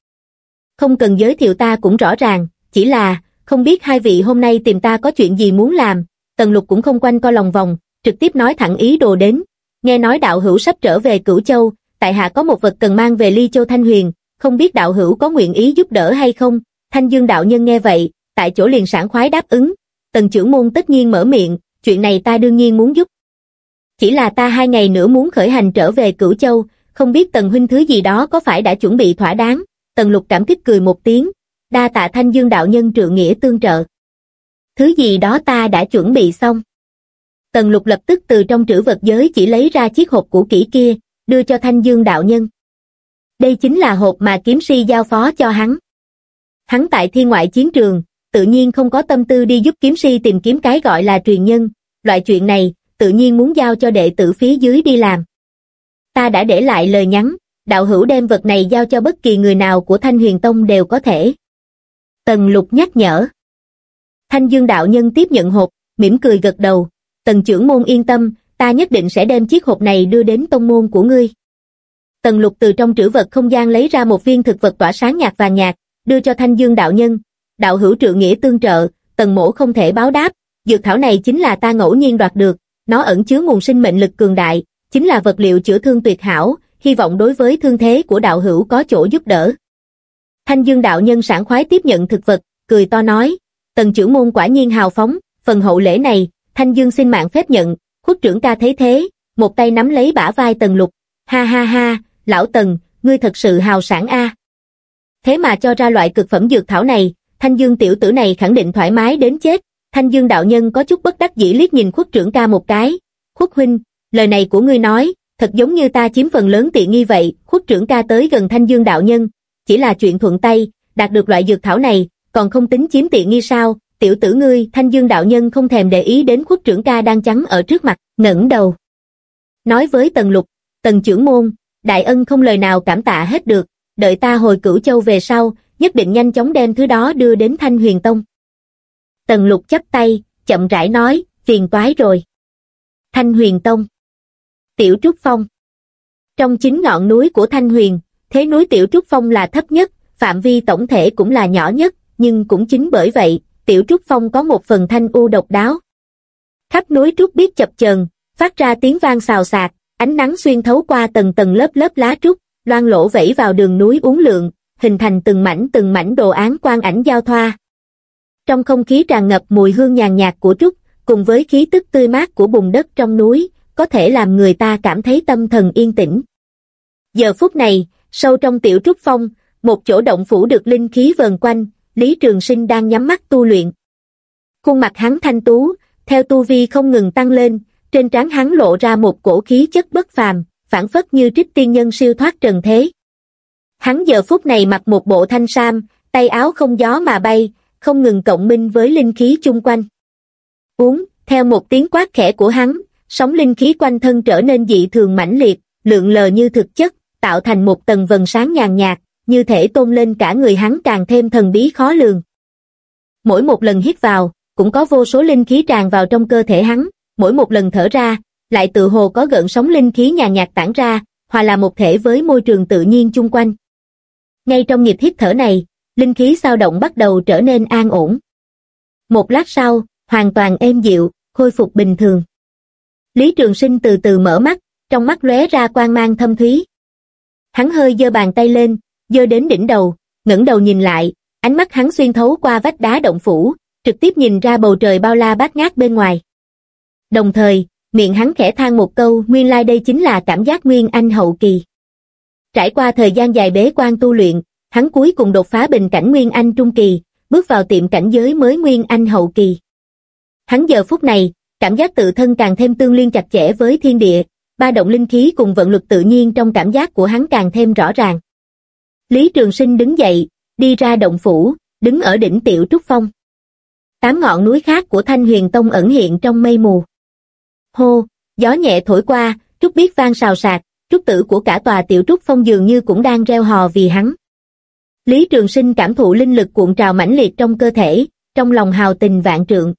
Không cần giới thiệu ta cũng rõ ràng, chỉ là, không biết hai vị hôm nay tìm ta có chuyện gì muốn làm, tần lục cũng không quanh co lòng vòng, trực tiếp nói thẳng ý đồ đến, nghe nói đạo hữu sắp trở về cửu châu, tại hạ có một vật cần mang về ly châu thanh huyền, không biết đạo hữu có nguyện ý giúp đỡ hay không, thanh dương đạo nhân nghe vậy, tại chỗ liền sảng khoái đáp ứng, tần trưởng môn tất nhiên mở miệng, chuyện này ta đương nhiên muốn giúp. Chỉ là ta hai ngày nữa muốn khởi hành trở về Cửu Châu, không biết tần huynh thứ gì đó có phải đã chuẩn bị thỏa đáng, tần lục cảm kích cười một tiếng, đa tạ thanh dương đạo nhân trượng nghĩa tương trợ. Thứ gì đó ta đã chuẩn bị xong. Tần lục lập tức từ trong trữ vật giới chỉ lấy ra chiếc hộp của kỹ kia, đưa cho thanh dương đạo nhân. Đây chính là hộp mà kiếm si giao phó cho hắn. Hắn tại thiên ngoại chiến trường, tự nhiên không có tâm tư đi giúp kiếm si tìm kiếm cái gọi là truyền nhân, loại chuyện này, tự nhiên muốn giao cho đệ tử phía dưới đi làm. Ta đã để lại lời nhắn, đạo hữu đem vật này giao cho bất kỳ người nào của Thanh Huyền Tông đều có thể. Tần lục nhắc nhở. Thanh Dương đạo nhân tiếp nhận hộp, mỉm cười gật đầu, tần trưởng môn yên tâm, ta nhất định sẽ đem chiếc hộp này đưa đến tông môn của ngươi. Tần lục từ trong trữ vật không gian lấy ra một viên thực vật tỏa sáng nhạt vàng nhạt, đưa cho Thanh Dương đạo nhân, đạo hữu trượng nghĩa tương trợ, tần mổ không thể báo đáp, dược thảo này chính là ta ngẫu nhiên đoạt được, nó ẩn chứa nguồn sinh mệnh lực cường đại, chính là vật liệu chữa thương tuyệt hảo, hy vọng đối với thương thế của đạo hữu có chỗ giúp đỡ. Thanh Dương đạo nhân sảng khoái tiếp nhận thực vật, cười to nói, tần trưởng môn quả nhiên hào phóng, phần hậu lễ này, Thanh Dương xin mạng phép nhận, khuất trưởng ca thấy thế, một tay nắm lấy bả vai tần lục, ha ha ha, lão tần, ngươi thật sự hào sản a. Thế mà cho ra loại cực phẩm dược thảo này, Thanh Dương tiểu tử này khẳng định thoải mái đến chết, Thanh Dương đạo nhân có chút bất đắc dĩ liếc nhìn khuất trưởng ca một cái, khuất huynh, lời này của ngươi nói, thật giống như ta chiếm phần lớn tiện nghi vậy, khuất trưởng ca tới gần Thanh Dương đạo nhân, chỉ là chuyện thuận tay, đạt được loại dược thảo này, còn không tính chiếm tiện nghi sao, tiểu tử ngươi, Thanh Dương đạo nhân không thèm để ý đến khuất trưởng ca đang chắn ở trước mặt, ngẩng đầu. Nói với Tần Lục, Tần trưởng môn, đại ân không lời nào cảm tạ hết được, đợi ta hồi cửu châu về sau, nhất định nhanh chóng đem thứ đó đưa đến Thanh Huyền Tông. Tần Lục chắp tay, chậm rãi nói, phiền toái rồi. Thanh Huyền Tông Tiểu Trúc Phong Trong chính ngọn núi của Thanh Huyền, thế núi Tiểu Trúc Phong là thấp nhất, phạm vi tổng thể cũng là nhỏ nhất, nhưng cũng chính bởi vậy, Tiểu Trúc Phong có một phần thanh u độc đáo. Khắp núi trúc biết chập chờn, phát ra tiếng vang xào xạc, ánh nắng xuyên thấu qua tầng tầng lớp lớp lá trúc, loan lỗ vẫy vào đường núi uốn lượn, hình thành từng mảnh từng mảnh đồ án quang ảnh giao thoa. Trong không khí tràn ngập mùi hương nhàn nhạt của trúc, cùng với khí tức tươi mát của bùn đất trong núi, có thể làm người ta cảm thấy tâm thần yên tĩnh. Giờ phút này, sâu trong tiểu trúc phong, một chỗ động phủ được linh khí vờn quanh, Lý Trường Sinh đang nhắm mắt tu luyện. Khuôn mặt hắn thanh tú, theo tu vi không ngừng tăng lên, trên trán hắn lộ ra một cổ khí chất bất phàm, phản phất như trích tiên nhân siêu thoát trần thế. Hắn giờ phút này mặc một bộ thanh sam, tay áo không gió mà bay, không ngừng cộng minh với linh khí chung quanh. Uống, theo một tiếng quát khẽ của hắn, sóng linh khí quanh thân trở nên dị thường mãnh liệt, lượng lờ như thực chất, tạo thành một tầng vần sáng nhàn nhạt, như thể tôn lên cả người hắn càng thêm thần bí khó lường. Mỗi một lần hít vào, cũng có vô số linh khí tràn vào trong cơ thể hắn, mỗi một lần thở ra, lại tự hồ có gợn sóng linh khí nhàn nhạt tản ra, hòa là một thể với môi trường tự nhiên chung quanh. Ngay trong nhịp hít thở này, linh khí sao động bắt đầu trở nên an ổn. Một lát sau, hoàn toàn êm dịu, khôi phục bình thường. Lý Trường Sinh từ từ mở mắt, trong mắt lóe ra quang mang thâm thúy. Hắn hơi giơ bàn tay lên, giơ đến đỉnh đầu, ngẩng đầu nhìn lại, ánh mắt hắn xuyên thấu qua vách đá động phủ, trực tiếp nhìn ra bầu trời bao la bát ngát bên ngoài. Đồng thời, miệng hắn khẽ than một câu nguyên lai like đây chính là cảm giác nguyên anh hậu kỳ. Trải qua thời gian dài bế quan tu luyện, hắn cuối cùng đột phá bình cảnh nguyên anh trung kỳ, bước vào tiệm cảnh giới mới nguyên anh hậu kỳ. Hắn giờ phút này, cảm giác tự thân càng thêm tương liên chặt chẽ với thiên địa, ba động linh khí cùng vận lực tự nhiên trong cảm giác của hắn càng thêm rõ ràng. Lý Trường Sinh đứng dậy, đi ra động phủ, đứng ở đỉnh tiểu trúc phong. Tám ngọn núi khác của Thanh Huyền Tông ẩn hiện trong mây mù. Hô, gió nhẹ thổi qua, trúc biết vang xào sạc, trúc tử của cả tòa tiểu trúc phong dường như cũng đang reo hò vì hắn. Lý Trường Sinh cảm thụ linh lực cuộn trào mãnh liệt trong cơ thể, trong lòng hào tình vạn trượng.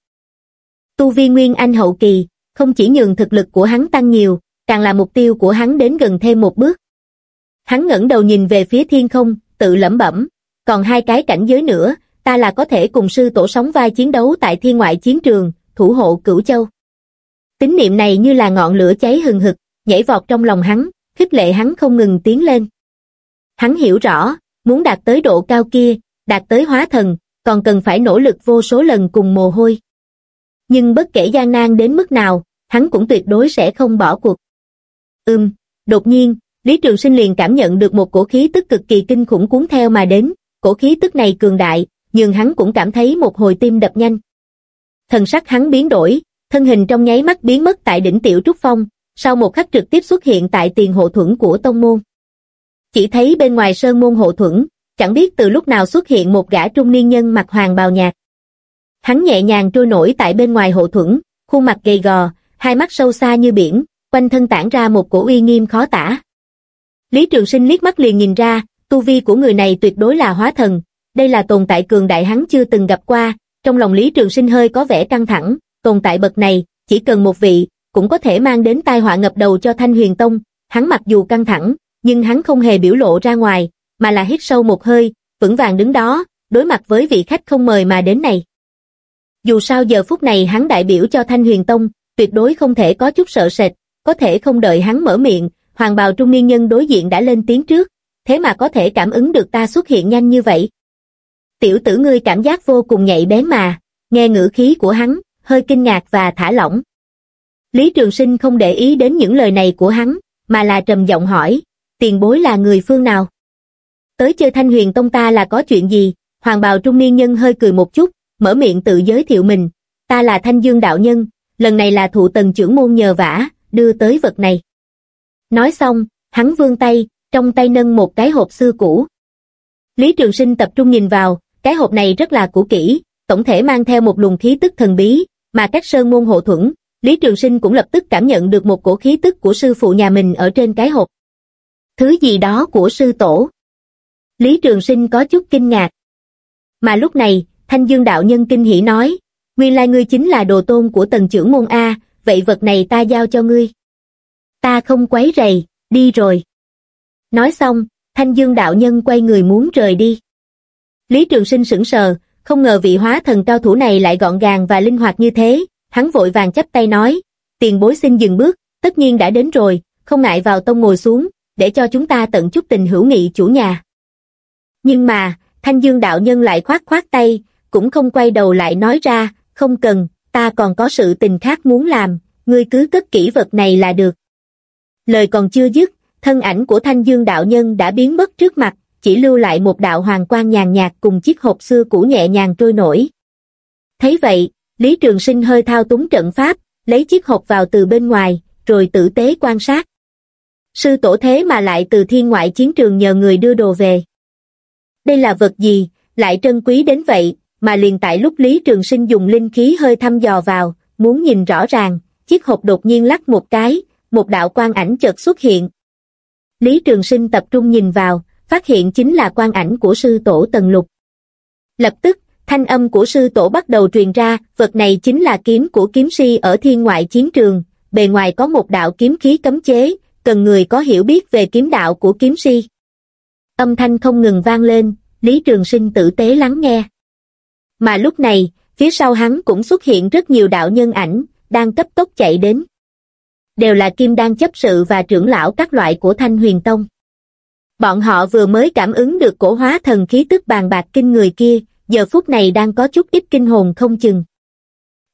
Tu vi Nguyên Anh hậu kỳ, không chỉ nhường thực lực của hắn tăng nhiều, càng là mục tiêu của hắn đến gần thêm một bước. Hắn ngẩng đầu nhìn về phía thiên không, tự lẩm bẩm, còn hai cái cảnh giới nữa, ta là có thể cùng sư tổ sóng vai chiến đấu tại thiên ngoại chiến trường, thủ hộ cửu châu. Tín niệm này như là ngọn lửa cháy hừng hực, nhảy vọt trong lòng hắn, khích lệ hắn không ngừng tiến lên. Hắn hiểu rõ, muốn đạt tới độ cao kia, đạt tới hóa thần, còn cần phải nỗ lực vô số lần cùng mồ hôi. Nhưng bất kể gian nan đến mức nào, hắn cũng tuyệt đối sẽ không bỏ cuộc. Ừm, đột nhiên, Lý Trường Sinh liền cảm nhận được một cổ khí tức cực kỳ kinh khủng cuốn theo mà đến, cổ khí tức này cường đại, nhưng hắn cũng cảm thấy một hồi tim đập nhanh. Thần sắc hắn biến đổi, thân hình trong nháy mắt biến mất tại đỉnh tiểu trúc phong, sau một khắc trực tiếp xuất hiện tại tiền hộ thuẫn của tông môn. Chỉ thấy bên ngoài sơn môn hộ thuẫn, chẳng biết từ lúc nào xuất hiện một gã trung niên nhân mặc hoàng bào nhạt. Hắn nhẹ nhàng trôi nổi tại bên ngoài hộ thuẫn, khuôn mặt gầy gò, hai mắt sâu xa như biển, quanh thân tản ra một cổ uy nghiêm khó tả. Lý Trường Sinh liếc mắt liền nhìn ra, tu vi của người này tuyệt đối là hóa thần, đây là tồn tại cường đại hắn chưa từng gặp qua, trong lòng Lý Trường Sinh hơi có vẻ căng thẳng, tồn tại bậc này, chỉ cần một vị, cũng có thể mang đến tai họa ngập đầu cho Thanh Huyền Tông, hắn mặc dù căng thẳng, nhưng hắn không hề biểu lộ ra ngoài, mà là hít sâu một hơi, vững vàng đứng đó, đối mặt với vị khách không mời mà đến này. Dù sao giờ phút này hắn đại biểu cho Thanh Huyền Tông, tuyệt đối không thể có chút sợ sệt, có thể không đợi hắn mở miệng, hoàng bào trung niên nhân đối diện đã lên tiếng trước, thế mà có thể cảm ứng được ta xuất hiện nhanh như vậy. Tiểu tử ngươi cảm giác vô cùng nhạy bén mà, nghe ngữ khí của hắn, hơi kinh ngạc và thả lỏng. Lý Trường Sinh không để ý đến những lời này của hắn, mà là trầm giọng hỏi, tiền bối là người phương nào? Tới chơi thanh huyền tông ta là có chuyện gì? Hoàng bào trung niên nhân hơi cười một chút, mở miệng tự giới thiệu mình, ta là thanh dương đạo nhân, lần này là thụ tần trưởng môn nhờ vả, đưa tới vật này. Nói xong, hắn vươn tay, trong tay nâng một cái hộp xưa cũ. Lý Trường Sinh tập trung nhìn vào, cái hộp này rất là cũ kỹ, tổng thể mang theo một luồng khí tức thần bí, mà các sơn môn hộ thuẫn, Lý Trường Sinh cũng lập tức cảm nhận được một cổ khí tức của sư phụ nhà mình ở trên cái hộp. Thứ gì đó của sư tổ. Lý Trường Sinh có chút kinh ngạc. Mà lúc này, Thanh Dương đạo nhân kinh hỉ nói, nguyên lai ngươi chính là đồ tôn của tần trưởng môn A, vậy vật này ta giao cho ngươi. Ta không quấy rầy, đi rồi. Nói xong, Thanh Dương đạo nhân quay người muốn rời đi. Lý Trường Sinh sững sờ, không ngờ vị hóa thần cao thủ này lại gọn gàng và linh hoạt như thế, hắn vội vàng chấp tay nói, tiền bối xin dừng bước, tất nhiên đã đến rồi, không ngại vào tông ngồi xuống, để cho chúng ta tận chút tình hữu nghị chủ nhà. Nhưng mà, Thanh Dương đạo nhân lại khoát khoát tay, cũng không quay đầu lại nói ra, không cần, ta còn có sự tình khác muốn làm, ngươi cứ cất kỹ vật này là được. Lời còn chưa dứt, thân ảnh của Thanh Dương đạo nhân đã biến mất trước mặt, chỉ lưu lại một đạo hoàng quang nhàn nhạt cùng chiếc hộp xưa cũ nhẹ nhàng trôi nổi. Thấy vậy, Lý Trường Sinh hơi thao túng trận pháp, lấy chiếc hộp vào từ bên ngoài, rồi tử tế quan sát. Sư tổ thế mà lại từ thiên ngoại chiến trường nhờ người đưa đồ về. Đây là vật gì, lại trân quý đến vậy, mà liền tại lúc Lý Trường Sinh dùng linh khí hơi thăm dò vào, muốn nhìn rõ ràng, chiếc hộp đột nhiên lắc một cái, một đạo quang ảnh chợt xuất hiện. Lý Trường Sinh tập trung nhìn vào, phát hiện chính là quang ảnh của sư tổ Tần Lục. Lập tức, thanh âm của sư tổ bắt đầu truyền ra, vật này chính là kiếm của kiếm si ở thiên ngoại chiến trường, bề ngoài có một đạo kiếm khí cấm chế, cần người có hiểu biết về kiếm đạo của kiếm si. Âm thanh không ngừng vang lên, Lý Trường Sinh tử tế lắng nghe. Mà lúc này, phía sau hắn cũng xuất hiện rất nhiều đạo nhân ảnh, đang cấp tốc chạy đến. Đều là kim đan chấp sự và trưởng lão các loại của Thanh Huyền Tông. Bọn họ vừa mới cảm ứng được cổ hóa thần khí tức bàn bạc kinh người kia, giờ phút này đang có chút ít kinh hồn không chừng.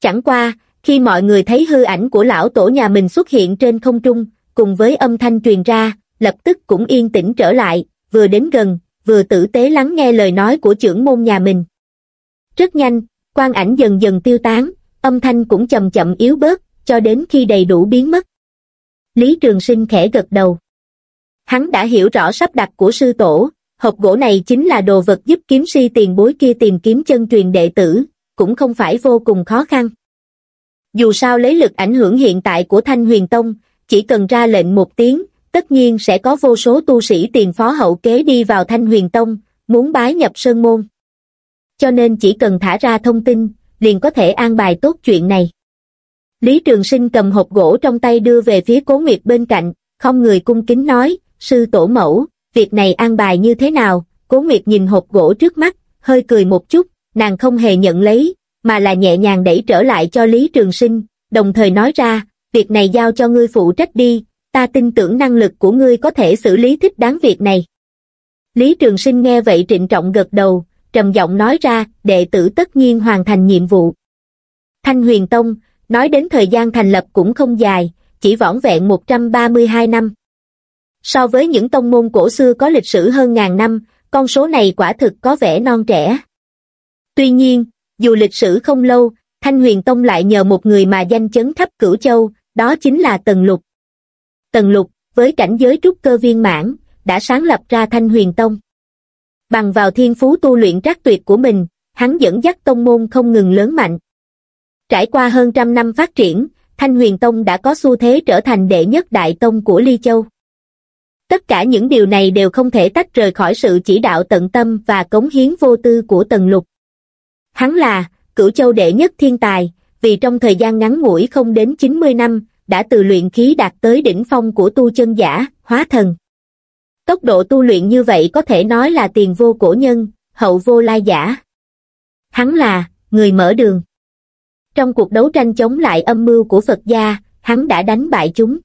Chẳng qua, khi mọi người thấy hư ảnh của lão tổ nhà mình xuất hiện trên không trung, cùng với âm thanh truyền ra, lập tức cũng yên tĩnh trở lại, vừa đến gần, vừa tử tế lắng nghe lời nói của trưởng môn nhà mình. Rất nhanh, quang ảnh dần dần tiêu tán, âm thanh cũng chậm chậm yếu bớt, cho đến khi đầy đủ biến mất. Lý Trường Sinh khẽ gật đầu. Hắn đã hiểu rõ sắp đặt của sư tổ, hộp gỗ này chính là đồ vật giúp kiếm si tiền bối kia tìm kiếm chân truyền đệ tử, cũng không phải vô cùng khó khăn. Dù sao lấy lực ảnh hưởng hiện tại của Thanh Huyền Tông, chỉ cần ra lệnh một tiếng, tất nhiên sẽ có vô số tu sĩ tiền phó hậu kế đi vào Thanh Huyền Tông, muốn bái nhập Sơn Môn. Cho nên chỉ cần thả ra thông tin, liền có thể an bài tốt chuyện này. Lý Trường Sinh cầm hộp gỗ trong tay đưa về phía Cố Nguyệt bên cạnh, không người cung kính nói, sư tổ mẫu, việc này an bài như thế nào, Cố Nguyệt nhìn hộp gỗ trước mắt, hơi cười một chút, nàng không hề nhận lấy, mà là nhẹ nhàng đẩy trở lại cho Lý Trường Sinh, đồng thời nói ra, việc này giao cho ngươi phụ trách đi, ta tin tưởng năng lực của ngươi có thể xử lý thích đáng việc này. Lý Trường Sinh nghe vậy trịnh trọng gật đầu, trầm giọng nói ra, đệ tử tất nhiên hoàn thành nhiệm vụ. Thanh Huyền Tông, nói đến thời gian thành lập cũng không dài, chỉ vỏn vẹn 132 năm. So với những tông môn cổ xưa có lịch sử hơn ngàn năm, con số này quả thực có vẻ non trẻ. Tuy nhiên, dù lịch sử không lâu, Thanh Huyền Tông lại nhờ một người mà danh chấn khắp cửu châu, đó chính là Tần Lục. Tần Lục, với cảnh giới trúc cơ viên mãn, đã sáng lập ra Thanh Huyền Tông. Bằng vào thiên phú tu luyện trác tuyệt của mình, hắn dẫn dắt tông môn không ngừng lớn mạnh. Trải qua hơn trăm năm phát triển, Thanh Huyền Tông đã có xu thế trở thành đệ nhất đại tông của Ly Châu. Tất cả những điều này đều không thể tách rời khỏi sự chỉ đạo tận tâm và cống hiến vô tư của Tần Lục. Hắn là, cửu châu đệ nhất thiên tài, vì trong thời gian ngắn ngủi không đến 90 năm, đã từ luyện khí đạt tới đỉnh phong của tu chân giả, hóa thần. Tốc độ tu luyện như vậy có thể nói là tiền vô cổ nhân, hậu vô lai giả. Hắn là, người mở đường. Trong cuộc đấu tranh chống lại âm mưu của Phật gia, hắn đã đánh bại chúng.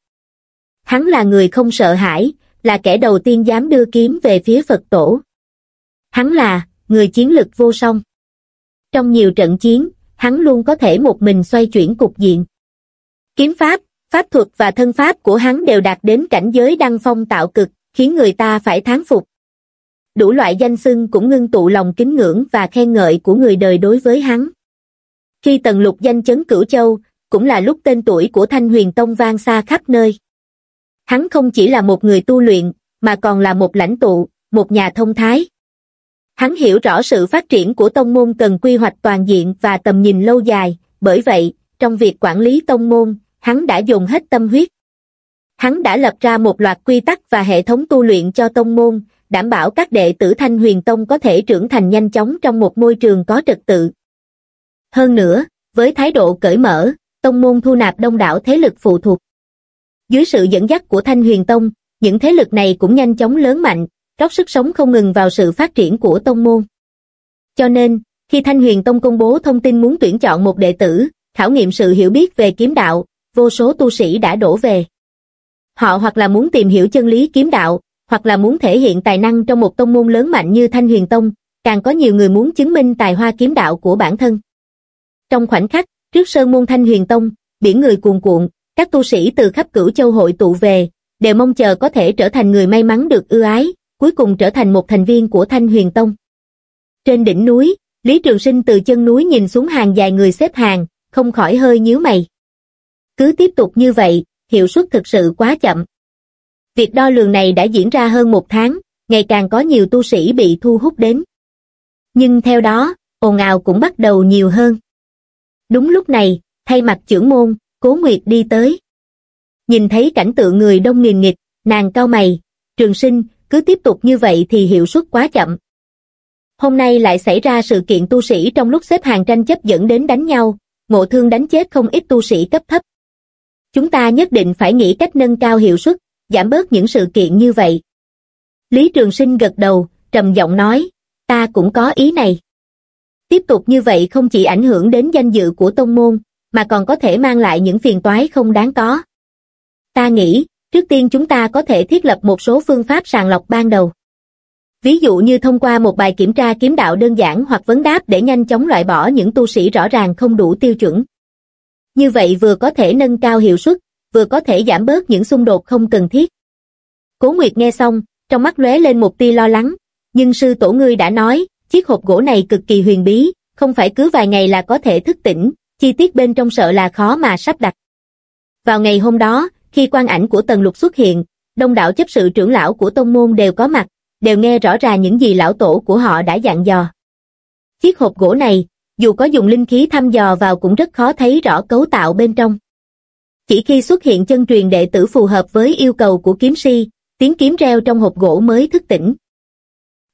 hắn là người không sợ hãi, là kẻ đầu tiên dám đưa kiếm về phía Phật tổ. Hắn là, người chiến lực vô song. Trong nhiều trận chiến, hắn luôn có thể một mình xoay chuyển cục diện. Kiếm pháp, pháp thuật và thân pháp của hắn đều đạt đến cảnh giới đăng phong tạo cực, khiến người ta phải thán phục. Đủ loại danh xưng cũng ngưng tụ lòng kính ngưỡng và khen ngợi của người đời đối với hắn. Khi tần lục danh chấn cửu châu, cũng là lúc tên tuổi của Thanh Huyền Tông vang xa khắp nơi. Hắn không chỉ là một người tu luyện, mà còn là một lãnh tụ, một nhà thông thái. Hắn hiểu rõ sự phát triển của tông môn cần quy hoạch toàn diện và tầm nhìn lâu dài, bởi vậy, trong việc quản lý tông môn, hắn đã dùng hết tâm huyết. Hắn đã lập ra một loạt quy tắc và hệ thống tu luyện cho tông môn, đảm bảo các đệ tử Thanh Huyền Tông có thể trưởng thành nhanh chóng trong một môi trường có trật tự. Hơn nữa, với thái độ cởi mở, tông môn thu nạp đông đảo thế lực phụ thuộc. Dưới sự dẫn dắt của Thanh Huyền Tông, những thế lực này cũng nhanh chóng lớn mạnh, rót sức sống không ngừng vào sự phát triển của tông môn. Cho nên, khi Thanh Huyền Tông công bố thông tin muốn tuyển chọn một đệ tử, khảo nghiệm sự hiểu biết về kiếm đạo, vô số tu sĩ đã đổ về. Họ hoặc là muốn tìm hiểu chân lý kiếm đạo, hoặc là muốn thể hiện tài năng trong một tông môn lớn mạnh như Thanh Huyền Tông, càng có nhiều người muốn chứng minh tài hoa kiếm đạo của bản thân. Trong khoảnh khắc, trước sơn môn Thanh Huyền Tông, biển người cuồn cuộn, các tu sĩ từ khắp cửu châu hội tụ về, đều mong chờ có thể trở thành người may mắn được ưa ái, cuối cùng trở thành một thành viên của Thanh Huyền Tông. Trên đỉnh núi, Lý Trường Sinh từ chân núi nhìn xuống hàng dài người xếp hàng, không khỏi hơi nhíu mày. Cứ tiếp tục như vậy, hiệu suất thực sự quá chậm. Việc đo lường này đã diễn ra hơn một tháng, ngày càng có nhiều tu sĩ bị thu hút đến. Nhưng theo đó, ồn ào cũng bắt đầu nhiều hơn. Đúng lúc này, thay mặt trưởng môn, Cố Nguyệt đi tới. Nhìn thấy cảnh tượng người đông nghìn nghịch, nàng cao mày, trường sinh, cứ tiếp tục như vậy thì hiệu suất quá chậm. Hôm nay lại xảy ra sự kiện tu sĩ trong lúc xếp hàng tranh chấp dẫn đến đánh nhau, ngộ thương đánh chết không ít tu sĩ cấp thấp. Chúng ta nhất định phải nghĩ cách nâng cao hiệu suất, giảm bớt những sự kiện như vậy. Lý Trường Sinh gật đầu, trầm giọng nói, ta cũng có ý này. Tiếp tục như vậy không chỉ ảnh hưởng đến danh dự của tông môn, mà còn có thể mang lại những phiền toái không đáng có. Ta nghĩ, trước tiên chúng ta có thể thiết lập một số phương pháp sàng lọc ban đầu. Ví dụ như thông qua một bài kiểm tra kiếm đạo đơn giản hoặc vấn đáp để nhanh chóng loại bỏ những tu sĩ rõ ràng không đủ tiêu chuẩn. Như vậy vừa có thể nâng cao hiệu suất, vừa có thể giảm bớt những xung đột không cần thiết. Cố Nguyệt nghe xong, trong mắt lóe lên một tia lo lắng, nhưng sư tổ ngươi đã nói, chiếc hộp gỗ này cực kỳ huyền bí, không phải cứ vài ngày là có thể thức tỉnh, chi tiết bên trong sợ là khó mà sắp đặt. Vào ngày hôm đó, khi quan ảnh của Tần Lục xuất hiện, đông đảo chấp sự trưởng lão của tông môn đều có mặt, đều nghe rõ ràng những gì lão tổ của họ đã dặn dò. Chiếc hộp gỗ này, dù có dùng linh khí thăm dò vào cũng rất khó thấy rõ cấu tạo bên trong. Chỉ khi xuất hiện chân truyền đệ tử phù hợp với yêu cầu của kiếm si, tiếng kiếm reo trong hộp gỗ mới thức tỉnh.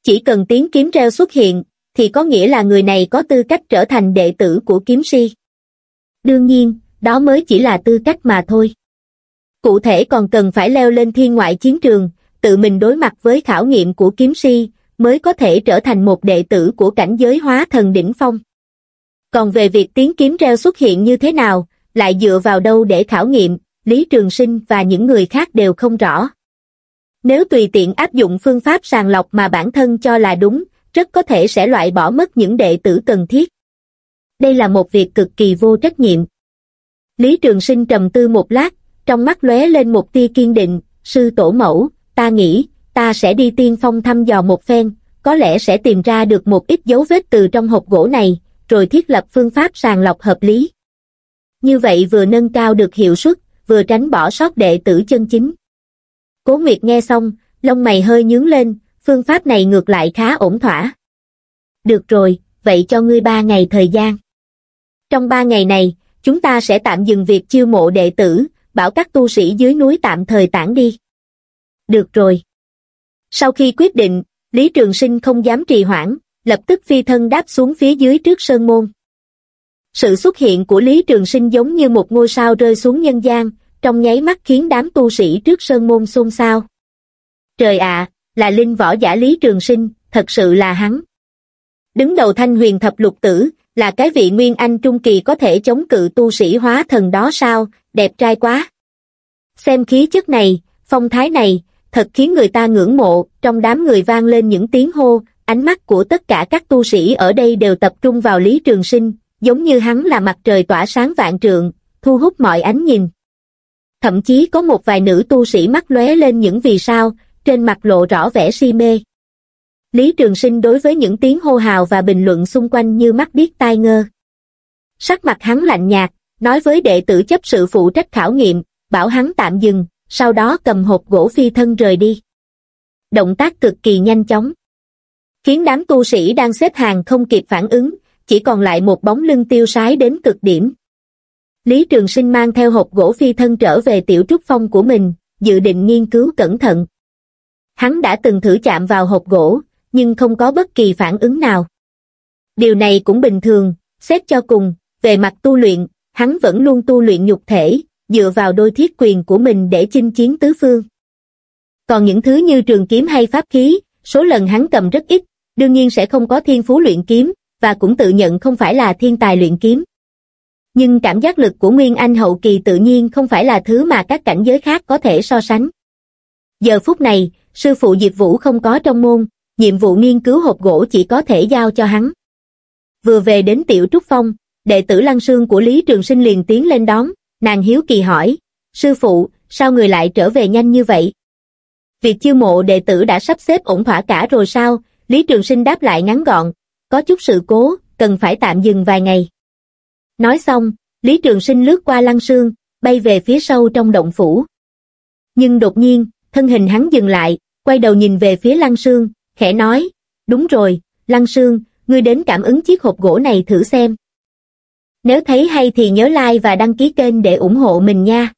Chỉ cần tiếng kiếm reo xuất hiện, thì có nghĩa là người này có tư cách trở thành đệ tử của kiếm si. Đương nhiên, đó mới chỉ là tư cách mà thôi. Cụ thể còn cần phải leo lên thiên ngoại chiến trường, tự mình đối mặt với khảo nghiệm của kiếm si, mới có thể trở thành một đệ tử của cảnh giới hóa thần đỉnh phong. Còn về việc tiếng kiếm reo xuất hiện như thế nào, lại dựa vào đâu để khảo nghiệm, Lý Trường Sinh và những người khác đều không rõ. Nếu tùy tiện áp dụng phương pháp sàng lọc mà bản thân cho là đúng, rất có thể sẽ loại bỏ mất những đệ tử cần thiết. Đây là một việc cực kỳ vô trách nhiệm. Lý Trường Sinh trầm tư một lát, trong mắt lóe lên một tia kiên định, sư tổ mẫu, ta nghĩ, ta sẽ đi tiên phong thăm dò một phen, có lẽ sẽ tìm ra được một ít dấu vết từ trong hộp gỗ này, rồi thiết lập phương pháp sàng lọc hợp lý. Như vậy vừa nâng cao được hiệu suất, vừa tránh bỏ sót đệ tử chân chính. Cố Nguyệt nghe xong, lông mày hơi nhướng lên, phương pháp này ngược lại khá ổn thỏa. Được rồi, vậy cho ngươi ba ngày thời gian. Trong ba ngày này, chúng ta sẽ tạm dừng việc chiêu mộ đệ tử, bảo các tu sĩ dưới núi tạm thời tản đi. Được rồi. Sau khi quyết định, Lý Trường Sinh không dám trì hoãn, lập tức phi thân đáp xuống phía dưới trước sơn môn. Sự xuất hiện của Lý Trường Sinh giống như một ngôi sao rơi xuống nhân gian, trong nháy mắt khiến đám tu sĩ trước sơn môn xôn xao. Trời ạ, là linh võ giả Lý Trường Sinh, thật sự là hắn. Đứng đầu thanh huyền thập lục tử, là cái vị Nguyên Anh Trung Kỳ có thể chống cự tu sĩ hóa thần đó sao, đẹp trai quá. Xem khí chất này, phong thái này, thật khiến người ta ngưỡng mộ, trong đám người vang lên những tiếng hô, ánh mắt của tất cả các tu sĩ ở đây đều tập trung vào Lý Trường Sinh, giống như hắn là mặt trời tỏa sáng vạn trượng, thu hút mọi ánh nhìn. Thậm chí có một vài nữ tu sĩ mắt lóe lên những vì sao, trên mặt lộ rõ vẻ si mê. Lý Trường Sinh đối với những tiếng hô hào và bình luận xung quanh như mắt biết tai ngơ. Sắc mặt hắn lạnh nhạt, nói với đệ tử chấp sự phụ trách khảo nghiệm, bảo hắn tạm dừng, sau đó cầm hộp gỗ phi thân rời đi. Động tác cực kỳ nhanh chóng. Khiến đám tu sĩ đang xếp hàng không kịp phản ứng, chỉ còn lại một bóng lưng tiêu sái đến cực điểm. Lý Trường Sinh mang theo hộp gỗ phi thân trở về tiểu trúc phong của mình, dự định nghiên cứu cẩn thận. Hắn đã từng thử chạm vào hộp gỗ, nhưng không có bất kỳ phản ứng nào. Điều này cũng bình thường, xét cho cùng, về mặt tu luyện, hắn vẫn luôn tu luyện nhục thể, dựa vào đôi thiết quyền của mình để chinh chiến tứ phương. Còn những thứ như trường kiếm hay pháp khí, số lần hắn cầm rất ít, đương nhiên sẽ không có thiên phú luyện kiếm, và cũng tự nhận không phải là thiên tài luyện kiếm. Nhưng cảm giác lực của Nguyên Anh hậu kỳ tự nhiên không phải là thứ mà các cảnh giới khác có thể so sánh. Giờ phút này, sư phụ Diệp Vũ không có trong môn, nhiệm vụ nghiên cứu hộp gỗ chỉ có thể giao cho hắn. Vừa về đến tiểu trúc phong, đệ tử Lăng Sương của Lý Trường Sinh liền tiến lên đón, nàng hiếu kỳ hỏi, sư phụ, sao người lại trở về nhanh như vậy? Việc chiêu mộ đệ tử đã sắp xếp ổn thỏa cả rồi sao? Lý Trường Sinh đáp lại ngắn gọn, có chút sự cố, cần phải tạm dừng vài ngày. Nói xong, Lý Trường Sinh lướt qua Lăng Sương, bay về phía sâu trong động phủ. Nhưng đột nhiên, thân hình hắn dừng lại, quay đầu nhìn về phía Lăng Sương, khẽ nói, đúng rồi, Lăng Sương, ngươi đến cảm ứng chiếc hộp gỗ này thử xem. Nếu thấy hay thì nhớ like và đăng ký kênh để ủng hộ mình nha.